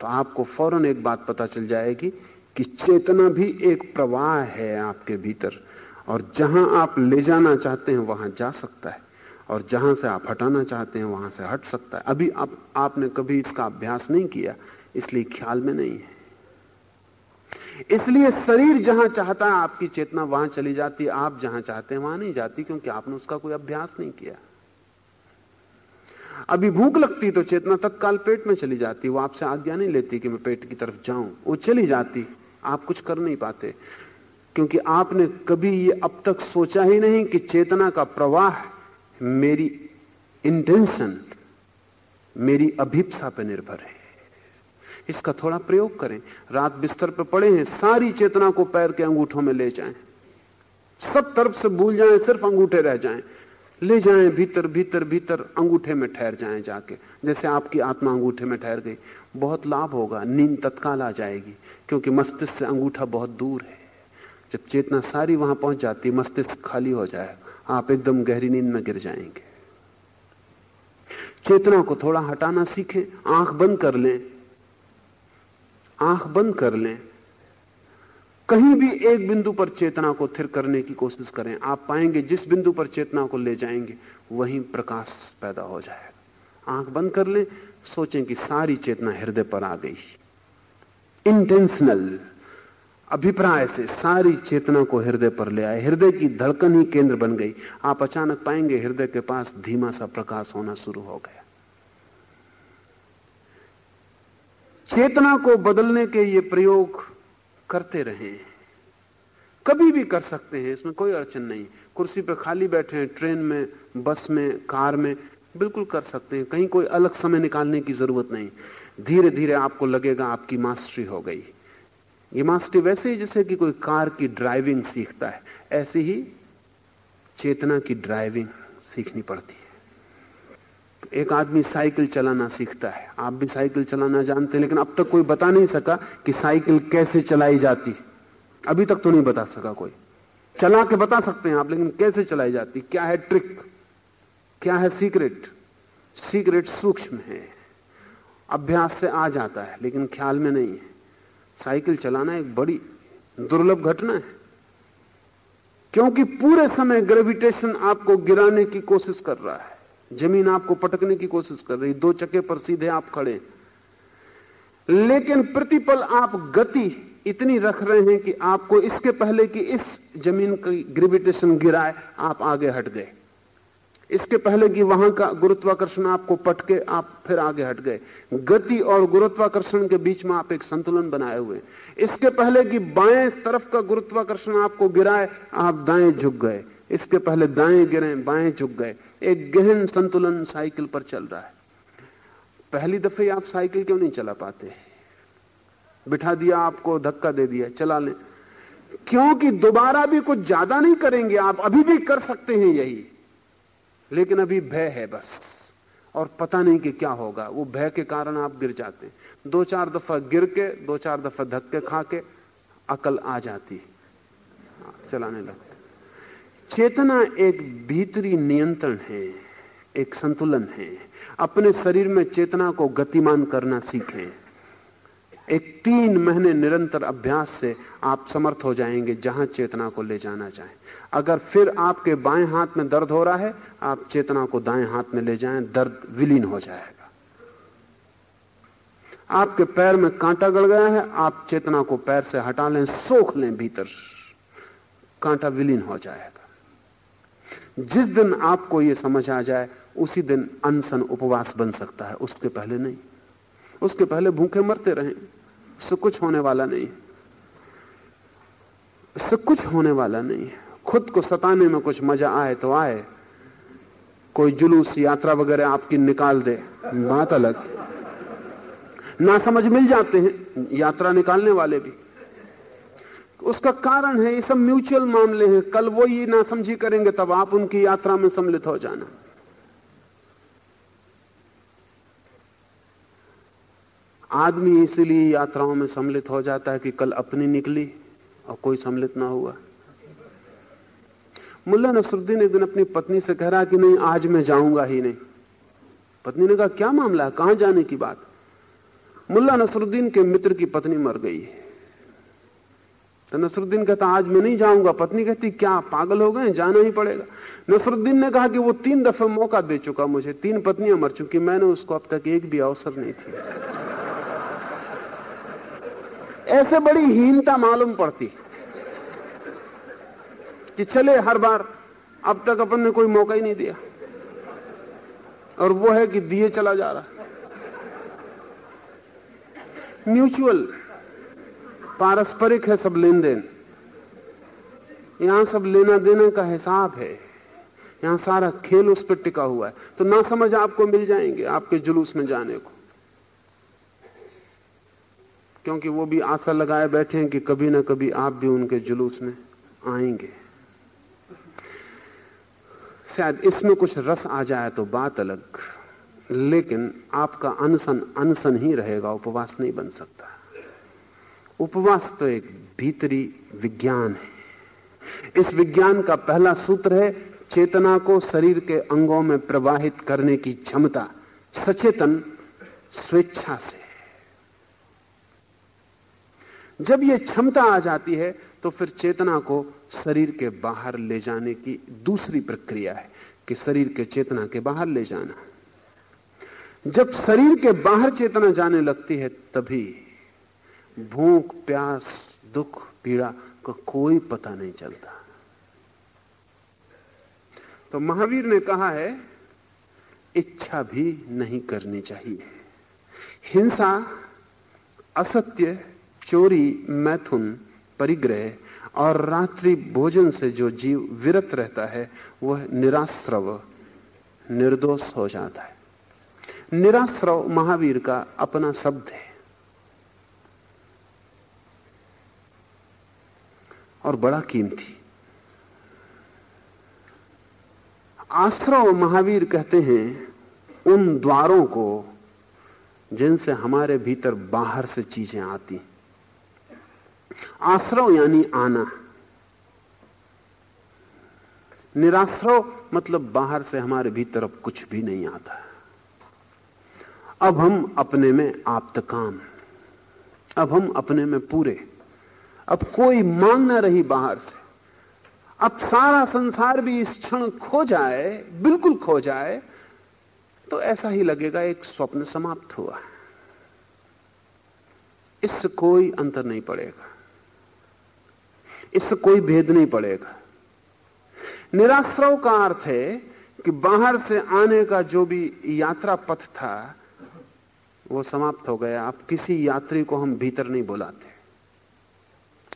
तो आपको फ़ौरन एक बात पता चल जाएगी कि चेतना भी एक प्रवाह है आपके भीतर, और जहाँ आप ले जाना चाहते हैं, वहाँ जा सकता है, और जहाँ से आप हटाना चाहते हैं, वहाँ से हट सकता है। अभी आप, आपने कभी इसका अभ्यास नहीं किया, इसलिए ख्याल में नहीं है। इसलिए शरीर जहाँ चाहता है, आपकी चेतना वहाँ चली जाती है आप जहाँ चाहते हैं, वहाँ नहीं जाती, क्योंकि आपने उसका कोई अभ्यास नहीं किया। अभी भूख लगती तो चेतना तत्काल पेट में चली जाती, वो आपसे आज्ञा नहीं लेती कि मैं पेट की तरफ़ जाऊँ, वो चली जाती। आप कुछ कर नहीं पाते। क्योंकि आपने कभी ये अब तक सोचा ही नहीं कि चेतना का प्रवाह मेरी इंटेंशन मेरी अभिप्सा पर निर्भर है। इसका थोड़ा प्रयोग करें। रात बिस्तर पर पड़े हैं, सारी चेतना को पैर के अंगूठों में ले जाएँ। सब तरफ़ से भूल जाएँ, सिर्फ़ अंगूठे रह जाएँ। ले जाएँ, भीतर भीतर भीतर अंगूठे में ठहर जाएँ जाके। जैसे आपकी आत्मा अंगूठे में ठहर गई। बहुत लाभ होगा, नींद तत्काल आ जाएगी, क्योंकि मस्तिष्क से अंगूठा बहुत दूर है। जब चेतना सारी वहाँ पहुँच जाती है मस्तिष्क खाली हो जाएगा, आप एकदम गहरी नींद में गिर जाएँगे। चेतना को थोड़ा हटाना सीखें, आँख बंद कर लें। आँख बंद कर लें। कहीं भी एक बिंदु पर चेतना को थिर करने की कोशिश करें, आप पाएँगे जिस बिंदु पर चेतना को ले जाएँगे, वहीं प्रकाश पैदा हो जाएगा। आँख बंद कर लें सोचें कि सारी चेतना हृदय पर आ गई। इंटेंशनल अभिप्राय से सारी चेतना को हृदय पर ले आए। हृदय की धड़कन ही केंद्र बन गई। आप अचानक पाएँगे, हृदय के पास धीमा सा प्रकाश होना शुरू हो गया। चेतना को बदलने के ये प्रयोग करते रहे। कभी भी कर सकते हैं, इसमें कोई अड़चन नहीं। कुर्सी पर खाली बैठे हैं, ट्रेन में, बस में, कार में बिल्कुल कर सकते हैं। कहीं कोई अलग समय निकालने की ज़रूरत नहीं। धीरे धीरे आपको लगेगा आपकी मास्टरी हो गई। ये मास्टरी वैसे ही जैसे कि कोई कार की ड्राइविंग सीखता है। ऐसी ही चेतना की ड्राइविंग सीखनी पड़ती है। एक आदमी साइकिल चलाना सीखता है। आप भी साइकिल चलाना जानते हैं, लेकिन अब तक कोई बता नहीं सका कि साइकिल कैसे चलाई जाती। अभी तक तो नहीं बता सका कोई। चला के बता सकते हैं आप, लेकिन कैसे चलाई जाती? क्या है ट्रिक? क्या है सीक्रेट? सीक्रेट सूक्ष्म है। अभ्यास से आ जाता है, लेकिन ख्याल में नहीं है। साइकिल चलाना एक बड़ी दुर्लभ घटना है। क्योंकि पूरे समय ग्रेविटेशन आपको गिराने की कोशिश कर रहा है। ज़मीन आपको पटकने की कोशिश कर रही दो चक्के पर सीधे आप खड़े लेकिन प्रतिपल आप गति इतनी रख रहे हैं कि आपको इसके पहले कि इस ज़मीन की ग्रेविटेशन गिराए, आप आगे हट गए। इसके पहले कि वहाँ का गुरुत्वाकर्षण आपको पटके, आप फिर आगे हट गए। गति और गुरुत्वाकर्षण के बीच में आप एक संतुलन बनाए हुए इसके पहले कि बाएँ तरफ़ का गुरुत्वाकर्षण आपको गिराए, आप दाएँ झुक गए। इसके पहले दाएँ गिरे, बाएँ झुक गए। एक गहन संतुलन साइकिल पर चल रहा है। पहली दफे आप साइकिल क्यों नहीं चला पाते? बिठा दिया आपको, धक्का दे दिया, चला लें। क्योंकि दोबारा भी कुछ ज़्यादा नहीं करेंगे, आप अभी भी कर सकते हैं यही। लेकिन अभी भय है बस। और पता नहीं कि क्या होगा। वो भय के कारण आप गिर जाते हैं। दो चार दफ़ा गिर के, दो चार दफ़ा धक्के खा के अकल आ जाती चलाने लगते चेतना एक भीतरी नियंत्रण है, एक संतुलन है। अपने शरीर में चेतना को गतिमान करना सीखें। एक तीन महीने निरंतर अभ्यास से आप समर्थ हो जाएँगे जहाँ चेतना को ले जाना चाहें। अगर फिर आपके बाएँ हाथ में दर्द हो रहा है, आप चेतना को दाएँ हाथ में ले जाएँ, दर्द विलीन हो जाएगा। आपके पैर में कांटा गड़ गया है, आप चेतना को पैर से हटा लें, सोख लें भीतर, कांटा विलीन हो जाएगा। जिस दिन आपको यह समझ आ जाए, उसी दिन अनशन उपवास बन सकता है, उसके पहले नहीं। उसके पहले भूखे मरते रहे। उससे कुछ होने वाला नहीं। इससे कुछ होने वाला नहीं। है खुद को सताने में कुछ मज़ा आए तो आए। कोई जुलूस, यात्रा वगैरह आपकी निकाल दे। बात अलग। ना समझ मिल जाते हैं, यात्रा निकालने वाले भी। उसका कारण है, ये सब म्यूचुअल मामले हैं। कल वो ये ना समझी करेंगे, तब आप उनकी यात्रा में सम्मिलित हो जाना। आदमी इसलिए यात्राओं में सम्मिलित हो जाता है कि कल अपनी निकली और कोई सम्मिलित ना हुआ। मुल्ला नसरुद्दीन एक दिन अपनी पत्नी से कह रहा कि नहीं, आज मैं जाऊँगा ही नहीं। पत्नी ने कहा, क्या मामला है? कहाँ जाने की बात? मुल्ला नसरुद्दीन के मित्र की पत्नी मर गई। तो नसरुद्दीन कहता, आज मैं नहीं जाऊँगा। पत्नी कहती, क्या पागल हो गए? जाना ही पड़ेगा। नसरुद्दीन ने कहा कि वो तीन दफे मौका दे चुका मुझे। तीन पत्नियाँ मर चुकी, मैंने उसको अब तक एक भी अवसर नहीं थी ऐसे बड़ी हीनता मालूम पड़ती कि चले हर बार, अब तक अपन ने कोई मौका ही नहीं दिया। और वो है कि दिए चला जा रहा। म्यूचुअल, पारस्परिक है सब लेन देन यहाँ सब लेना देना का हिसाब है। यहाँ सारा खेल उस पर टिका हुआ है। तो ना समझ आपको मिल जाएँगे आपके जुलूस में जाने को। क्योंकि वो भी आशा लगाए बैठे हैं कि कभी ना कभी आप भी उनके जुलूस में आएँगे। शायद इसमें कुछ रस आ जाए तो बात अलग, लेकिन आपका अनशन अनशन ही रहेगा, उपवास नहीं बन सकता। उपवास तो एक भीतरी विज्ञान है। इस विज्ञान का पहला सूत्र है, चेतना को शरीर के अंगों में प्रवाहित करने की क्षमता, सचेतन स्वेच्छा से। जब यह क्षमता आ जाती है तो फिर चेतना को शरीर के बाहर ले जाने की दूसरी प्रक्रिया है कि शरीर के चेतना के बाहर ले जाना। जब शरीर के बाहर चेतना जाने लगती है, तभी भूख, प्यास, दुख, पीड़ा का कोई पता नहीं चलता। तो महावीर ने कहा है, इच्छा भी नहीं करनी चाहिए। हिंसा, असत्य चोरी मैथुन, परिग्रह और रात्रि भोजन से जो जीव विरत रहता है, वह निराश्रव, निर्दोष हो जाता है। निराश्रव महावीर का अपना शब्द है। और बड़ा कीमती। आश्रव महावीर कहते हैं, उन द्वारों को जिनसे हमारे भीतर बाहर से चीज़ें आती हैं। आश्रव यानी आना। निराश्रव मतलब बाहर से हमारे भीतर अब कुछ भी नहीं आता। अब हम अपने में आप्त काम। अब हम अपने में पूरे। अब कोई मांग ना रही बाहर से। अब सारा संसार भी इस क्षण खो जाए, बिल्कुल खो जाए तो ऐसा ही लगेगा एक स्वप्न समाप्त हुआ। इससे कोई अंतर नहीं पड़ेगा। इससे कोई भेद नहीं पड़ेगा। निराश्रव का अर्थ है कि बाहर से आने का जो भी यात्रा पथ था, वो समाप्त हो गया। अब किसी यात्री को हम भीतर नहीं बुलाते।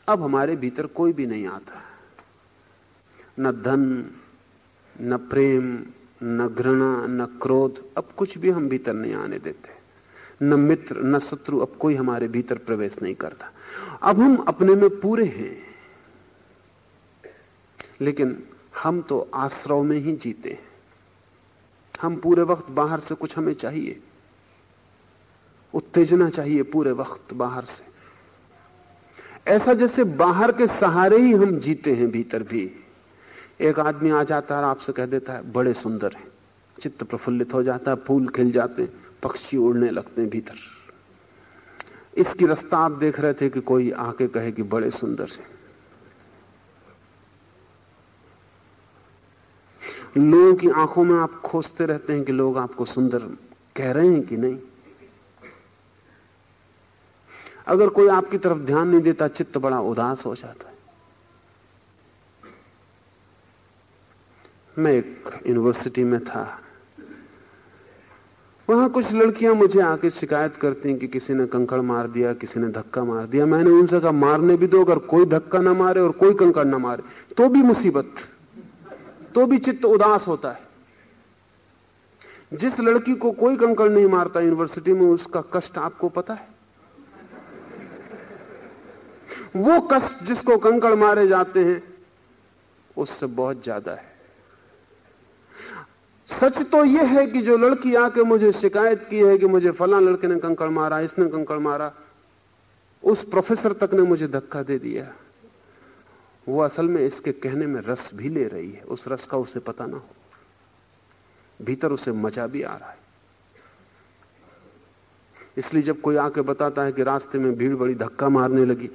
अब हमारे भीतर कोई भी नहीं आता। न धन, न प्रेम, न घृणा, न क्रोध, अब कुछ भी हम भीतर नहीं आने देते। न मित्र, न शत्रु, अब कोई हमारे भीतर प्रवेश नहीं करता। अब हम अपने में पूरे हैं। लेकिन हम तो आश्रव में ही जीते हैं। हम पूरे वक्त बाहर से कुछ हमें चाहिए। उत्तेजना चाहिए पूरे वक्त बाहर से। ऐसा जैसे बाहर के सहारे ही हम जीते हैं भीतर भी। एक आदमी आ जाता है और आपसे कह देता है, बड़े सुंदर हैं। चित्त प्रफुल्लित हो जाता है, फूल खिल जाते हैं, पक्षी उड़ने लगते हैं भीतर। इसकी रास्ता आप देख रहे थे कि कोई आके कहे कि बड़े सुंदर है। लोगों की आँखों में आप खोजते रहते हैं कि लोग आपको सुंदर कह रहे हैं कि नहीं। अगर कोई आपकी तरफ़ ध्यान नहीं देता, चित्त बड़ा उदास हो जाता है। मैं एक यूनिवर्सिटी में था। वहाँ कुछ लड़कियाँ मुझे आके शिकायत करती हैं कि किसी ने कंकड़ मार दिया, किसी ने धक्का मार दिया। मैंने उनसे कहा, मारने भी दो, अगर कोई धक्का ना मारे और कोई कंकड़ ना मारे तो भी मुसीबत तो भी चित्त उदास होता है। जिस लड़की को कोई कंकड़ नहीं मारता यूनिवर्सिटी में, उसका कष्ट आपको पता है। वो कष्ट जिसको कंकड़ मारे जाते हैं, उससे बहुत ज़्यादा है। सच तो यह है कि जो लड़की आके मुझे शिकायत की है कि मुझे फला लड़के ने कंकड़ मारा, इसने कंकड़ मारा, उस प्रोफेसर तक ने मुझे धक्का दे दिया। वो असल में इसके कहने में रस भी ले रही है। उस रस का उसे पता ना हो। भीतर उसे मज़ा भी आ रहा है। इसलिए जब कोई आके बताता है कि रास्ते में भीड़ बड़ी धक्का मारने लगी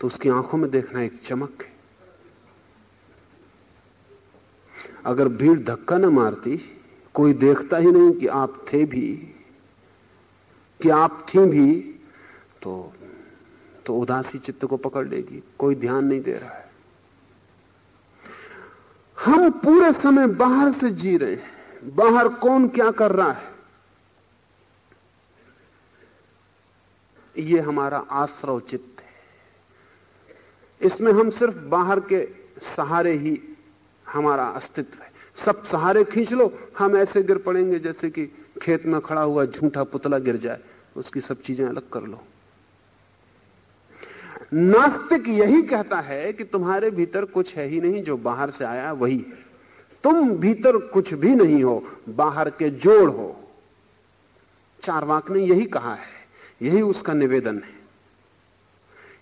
तो उसकी आँखों में देखना एक चमक है। अगर भीड़ धक्का न मारती, कोई देखता ही नहीं कि आप थे भी, कि आप थी भी तो तो उदासी चित्त को पकड़ लेगी। कोई ध्यान नहीं दे रहा है। हम पूरे समय बाहर से जी रहे हैं। बाहर कौन क्या कर रहा है? ये हमारा आश्रव चित्त है। इसमें हम सिर्फ़ बाहर के सहारे ही हमारा अस्तित्व है। सब सहारे खींच लो, हम ऐसे गिर पड़ेंगे जैसे कि खेत में खड़ा हुआ झूठा पुतला गिर जाए, उसकी सब चीज़ें अलग कर लो। नास्तिक यही कहता है कि तुम्हारे भीतर कुछ है ही नहीं, जो बाहर से आया वही है। तुम भीतर कुछ भी नहीं हो, बाहर के जोड़ हो। चारवाक ने यही कहा है, यही उसका निवेदन है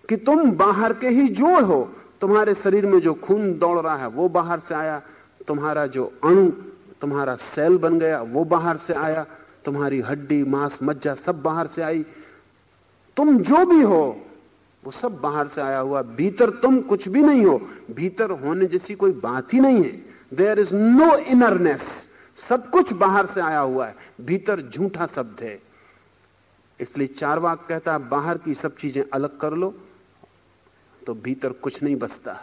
कि तुम बाहर के ही जोड़ हो। तुम्हारे शरीर में जो खून दौड़ रहा है, वो बाहर से आया। तुम्हारा जो अणु, तुम्हारा सेल बन गया, वो बाहर से आया। तुम्हारी हड्डी, मांस, मज्जा सब बाहर से आई। तुम जो भी हो वो सब बाहर से आया हुआ, भीतर तुम कुछ भी नहीं हो, भीतर होने जैसी कोई बात ही नहीं है। देयर इज़ नो इनरनेस सब कुछ बाहर से आया हुआ है। भीतर झूठा शब्द है। इसलिए चार वाक कहता है, बाहर की सब चीज़ें अलग कर लो तो भीतर कुछ नहीं बचता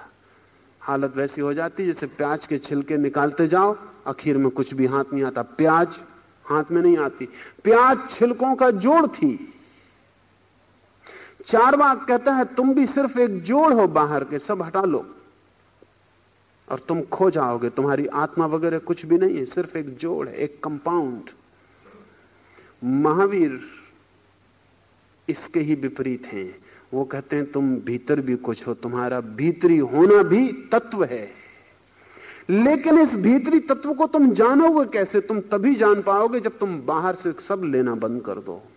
हालत वैसी हो जाती जैसे प्याज के छिलके निकालते जाओ, आखिर में कुछ भी हाथ नहीं आता। प्याज हाथ में नहीं आती। प्याज छिलकों का जोड़ थी। चार बात कहता है, तुम भी सिर्फ़ एक जोड़ हो बाहर के, सब हटा लो। और तुम खो जाओगे, तुम्हारी आत्मा वगैरह कुछ भी नहीं है, सिर्फ़ एक जोड़ है, एक कंपाउंड महावीर इसके ही विपरीत हैं। वो कहते हैं, तुम भीतर भी कुछ हो, तुम्हारा भीतरी होना भी तत्व है। लेकिन इस भीतरी तत्व को तुम जानोगे कैसे? तुम तभी जान पाओगे जब तुम बाहर से सब लेना बंद कर दो।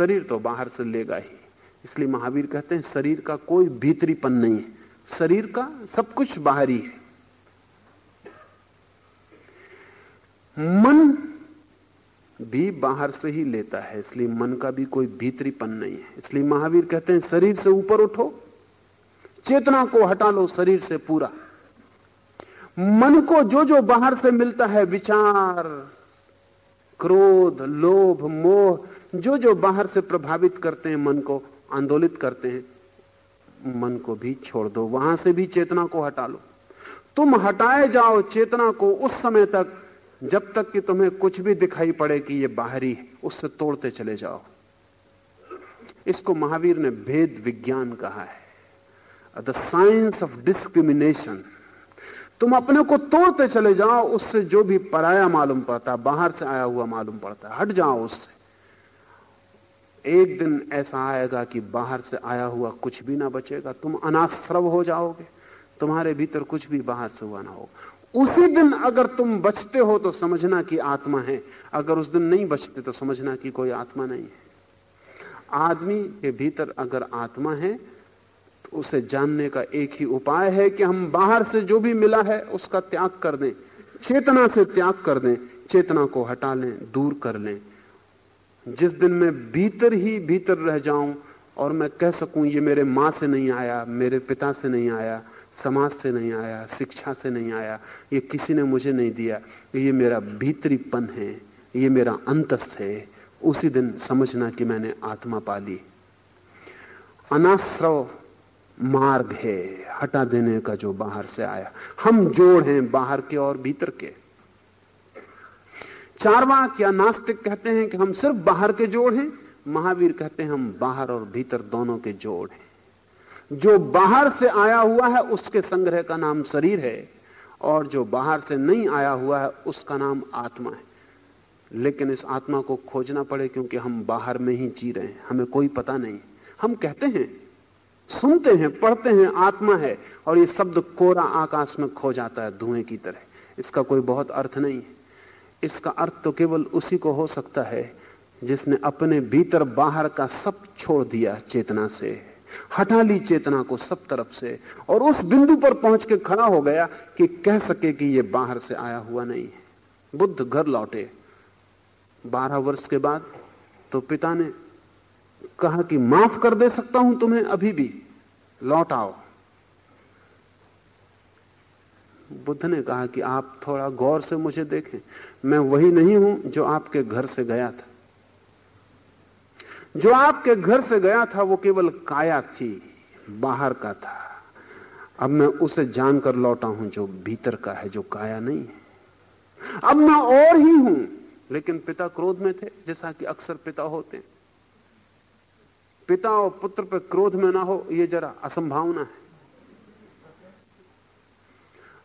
शरीर तो बाहर से लेगा ही। इसलिए महावीर कहते हैं, शरीर का कोई भीतरीपन नहीं है। शरीर का सब कुछ बाहरी है। मन भी बाहर से ही लेता है, इसलिए मन का भी कोई भीतरीपन नहीं है। इसलिए महावीर कहते हैं, शरीर से ऊपर उठो, चेतना को हटा लो, शरीर से पूरा। मन को जो जो बाहर से मिलता है, विचार, क्रोध, लोभ, मोह जो जो बाहर से प्रभावित करते हैं, मन को आंदोलित करते हैं, मन को भी छोड़ दो, वहाँ से भी चेतना को हटा लो। तुम हटाए जाओ चेतना को उस समय तक, जब तक कि तुम्हें कुछ भी दिखाई पड़े कि ये बाहरी है, उससे तोड़ते चले जाओ। इसको महावीर ने भेद विज्ञान कहा है। द साइंस ऑफ़ डिस्क्रिमिनेशन तुम अपने को तोड़ते चले जाओ, उससे जो भी पराया मालूम पड़ता, बाहर से आया हुआ मालूम पड़ता हट जाओ उससे। एक दिन ऐसा आएगा कि बाहर से आया हुआ कुछ भी ना बचेगा। तुम अनाश्रव हो जाओगे। तुम्हारे भीतर कुछ भी बाहर से हुआ ना होगा उसी दिन अगर तुम बचते हो तो समझना कि आत्मा है। अगर उस दिन नहीं बचते तो समझना कि कोई आत्मा नहीं है। आदमी के भीतर अगर आत्मा है तो उसे जानने का एक ही उपाय है कि हम बाहर से जो भी मिला है, उसका त्याग कर दें। चेतना से त्याग कर दें। चेतना को हटा लें, दूर कर लें। जिस दिन मैं भीतर ही भीतर रह जाऊँ और मैं कह सकूँ, ये मेरे माँ से नहीं आया, मेरे पिता से नहीं आया, समाज से नहीं आया, शिक्षा से नहीं आया, ये किसी ने मुझे नहीं दिया। ये मेरा भीतरीपन है, ये मेरा अंतस है। उसी दिन समझना कि मैंने आत्मा पा ली अनाश्रव मार्ग है, हटा देने का जो बाहर से आया। हम जोड़ हैं बाहर के और भीतर के। चारवाक या नास्तिक कहते हैं कि हम सिर्फ़ बाहर के जोड़ हैं, महावीर कहते हैं हम बाहर और भीतर दोनों के जोड़ हैं। जो बाहर से आया हुआ है, उसके संग्रह का नाम शरीर है, और जो बाहर से नहीं आया हुआ है, उसका नाम आत्मा है। लेकिन इस आत्मा को खोजना पड़े क्योंकि हम बाहर में ही जी रहे हैं, हमें कोई पता नहीं। हम कहते हैं, सुनते हैं, पढ़ते हैं, आत्मा है, और ये शब्द कोरा आकाश में खो जाता है धुएँ की तरह। इसका कोई बहुत अर्थ नहीं है। इसका अर्थ तो केवल उसी को हो सकता है जिसने अपने भीतर बाहर का सब छोड़ दिया चेतना से। हटा ली चेतना को सब तरफ़ से और उस बिंदु पर पहुँच के खड़ा हो गया कि कह सके कि यह बाहर से आया हुआ नहीं है। बुद्ध घर लौटे। बारह वर्ष के बाद तो पिता ने कहा कि माफ़ कर दे सकता हूँ तुम्हें अभी भी। लौट आओ। बुद्ध ने कहा कि आप थोड़ा गौर से मुझे देखें। मैं वही नहीं हूँ जो आपके घर से गया था। जो आपके घर से गया था, वो केवल काया थी, बाहर का था। अब मैं उसे जानकर लौटा हूँ, जो भीतर का है, जो काया नहीं है। अब मैं और ही हूँ, लेकिन पिता क्रोध में थे, जैसा कि अक्सर पिता होते हैं। पिता और पुत्र पर क्रोध में ना हो यह जरा असंभावना है।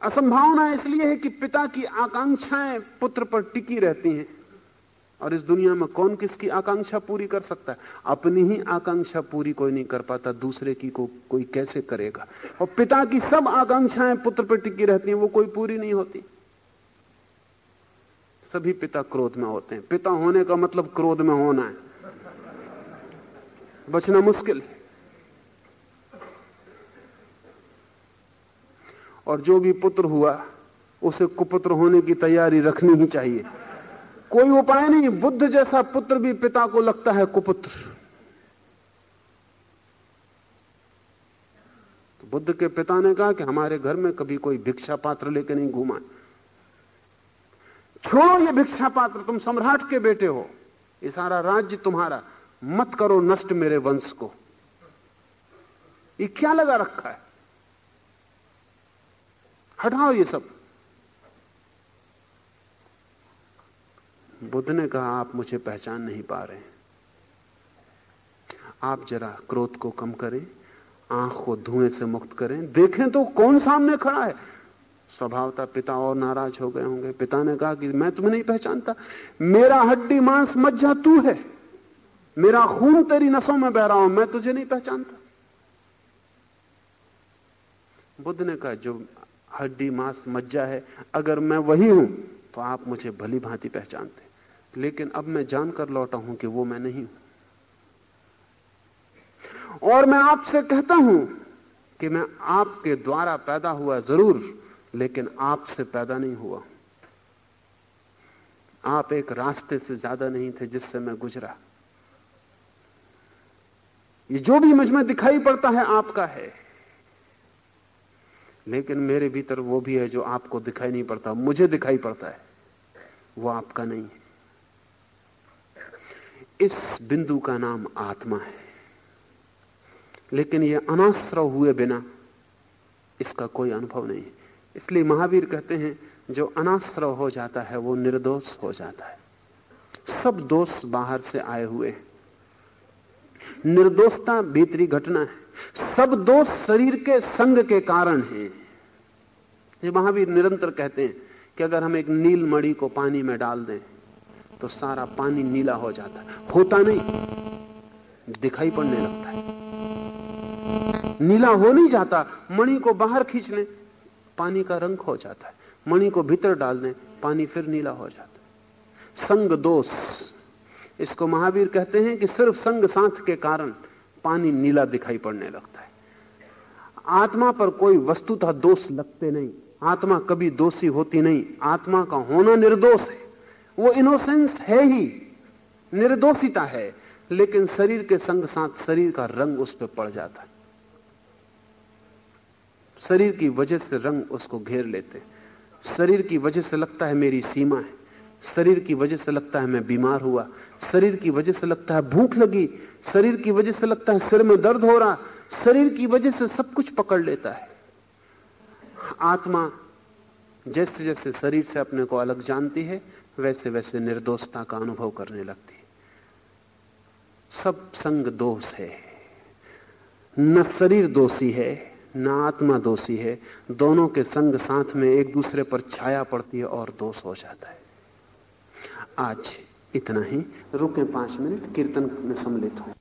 असंभावना इसलिए है कि पिता की आकांक्षाएँ पुत्र पर टिकी रहती हैं। और इस दुनिया में कौन किसकी आकांक्षा पूरी कर सकता है? अपनी ही आकांक्षा पूरी कोई नहीं कर पाता, दूसरे की को कोई कैसे करेगा? और पिता की सब आकांक्षाएँ पुत्र पर टिकी रहती हैं, वो कोई पूरी नहीं होती। सभी पिता क्रोध में होते हैं। पिता होने का मतलब क्रोध में होना है। बचना मुश्किल है। और जो भी पुत्र हुआ, उसे कुपुत्र होने की तैयारी रखनी ही चाहिए। कोई उपाय नहीं, बुद्ध जैसा पुत्र भी पिता को लगता है कुपुत्र। तो बुद्ध के पिता ने कहा कि हमारे घर में कभी कोई भिक्षा पात्र लेके नहीं घूमा। छोड़ो ये भिक्षा पात्र, तुम सम्राट के बेटे हो। ये सारा राज्य तुम्हारा। मत करो नष्ट मेरे वंश को। ये क्या लगा रखा है? हटाओ ये सब। बुद्ध ने कहा, आप मुझे पहचान नहीं पा रहे आप जरा क्रोध को कम करें, आँख को धुएँ से मुक्त करें। देखें तो कौन सामने खड़ा है? स्वभावता पिता और नाराज़ हो गए होंगे। पिता ने कहा कि मैं तुम्हें नहीं पहचानता। मेरा हड्डी मांस मज्जा तू है। मेरा खून तेरी नसों में बह रहा हूँ, मैं तुझे नहीं पहचानता। बुद्ध ने कहा, जो हड्डी, मांस, मज्जा है। अगर मैं वही हूँ तो आप मुझे भली भांति पहचानते। लेकिन अब मैं जानकर लौटा हूँ कि वो मैं नहीं हूँ। और मैं आपसे कहता हूँ कि मैं आपके द्वारा पैदा हुआ ज़रूर, लेकिन आपसे पैदा नहीं हुआ। आप एक रास्ते से ज़्यादा नहीं थे जिससे मैं गुजरा। ये जो भी मुझमें दिखाई पड़ता है, आपका है। लेकिन मेरे भीतर वो भी है जो आपको दिखाई नहीं पड़ता, मुझे दिखाई पड़ता है। वो आपका नहीं है। इस बिंदु का नाम आत्मा है। लेकिन यह अनाश्रव हुए बिना इसका कोई अनुभव नहीं है। इसलिए महावीर कहते हैं, जो अनाश्रव हो जाता है, वो निर्दोष हो जाता है। सब दोष बाहर से आए हुए हैं। निर्दोषता भीतरी घटना है। सब दोष शरीर के संग के कारण है। ये महावीर निरंतर कहते हैं कि अगर हम एक नील मणि को पानी में डाल दें तो सारा पानी नीला हो जाता है। होता नहीं। दिखाई पड़ने लगता है। नीला हो नहीं जाता। मणि को बाहर खींच लें, पानी का रंग हो जाता है। मणि को भीतर डाल दें, पानी फिर नीला हो जाता है। संग दोष। इसको महावीर कहते हैं कि सिर्फ़ संग साथ के कारण पानी नीला दिखाई पड़ने लगता है। आत्मा पर कोई वस्तुतः दोष लगते नहीं। आत्मा कभी दोषी होती नहीं। आत्मा का होना निर्दोष है। वो इनोसेंस है ही। निर्दोषिता है। लेकिन शरीर के संग साथ शरीर का रंग उस पर पड़ जाता है। शरीर की वजह से रंग उसको घेर लेते शरीर की वजह से लगता है मेरी सीमा है। शरीर की वजह से लगता है मैं बीमार हुआ। शरीर की वजह से लगता है भूख लगी। शरीर की वजह से लगता है सिर में दर्द हो रहा, शरीर की वजह से सब कुछ पकड़ लेता है। आत्मा जैसे जैसे शरीर से अपने को अलग जानती है, वैसे वैसे निर्दोषता का अनुभव करने लगती है। सब संग दोष है। न शरीर दोषी है, न आत्मा दोषी है। दोनों के संग साथ में एक दूसरे पर छाया पड़ती है और दोष हो जाता है। आज इतना ही। रुके पाँच मिनट, कीर्तन में सम्मिलित हूँ।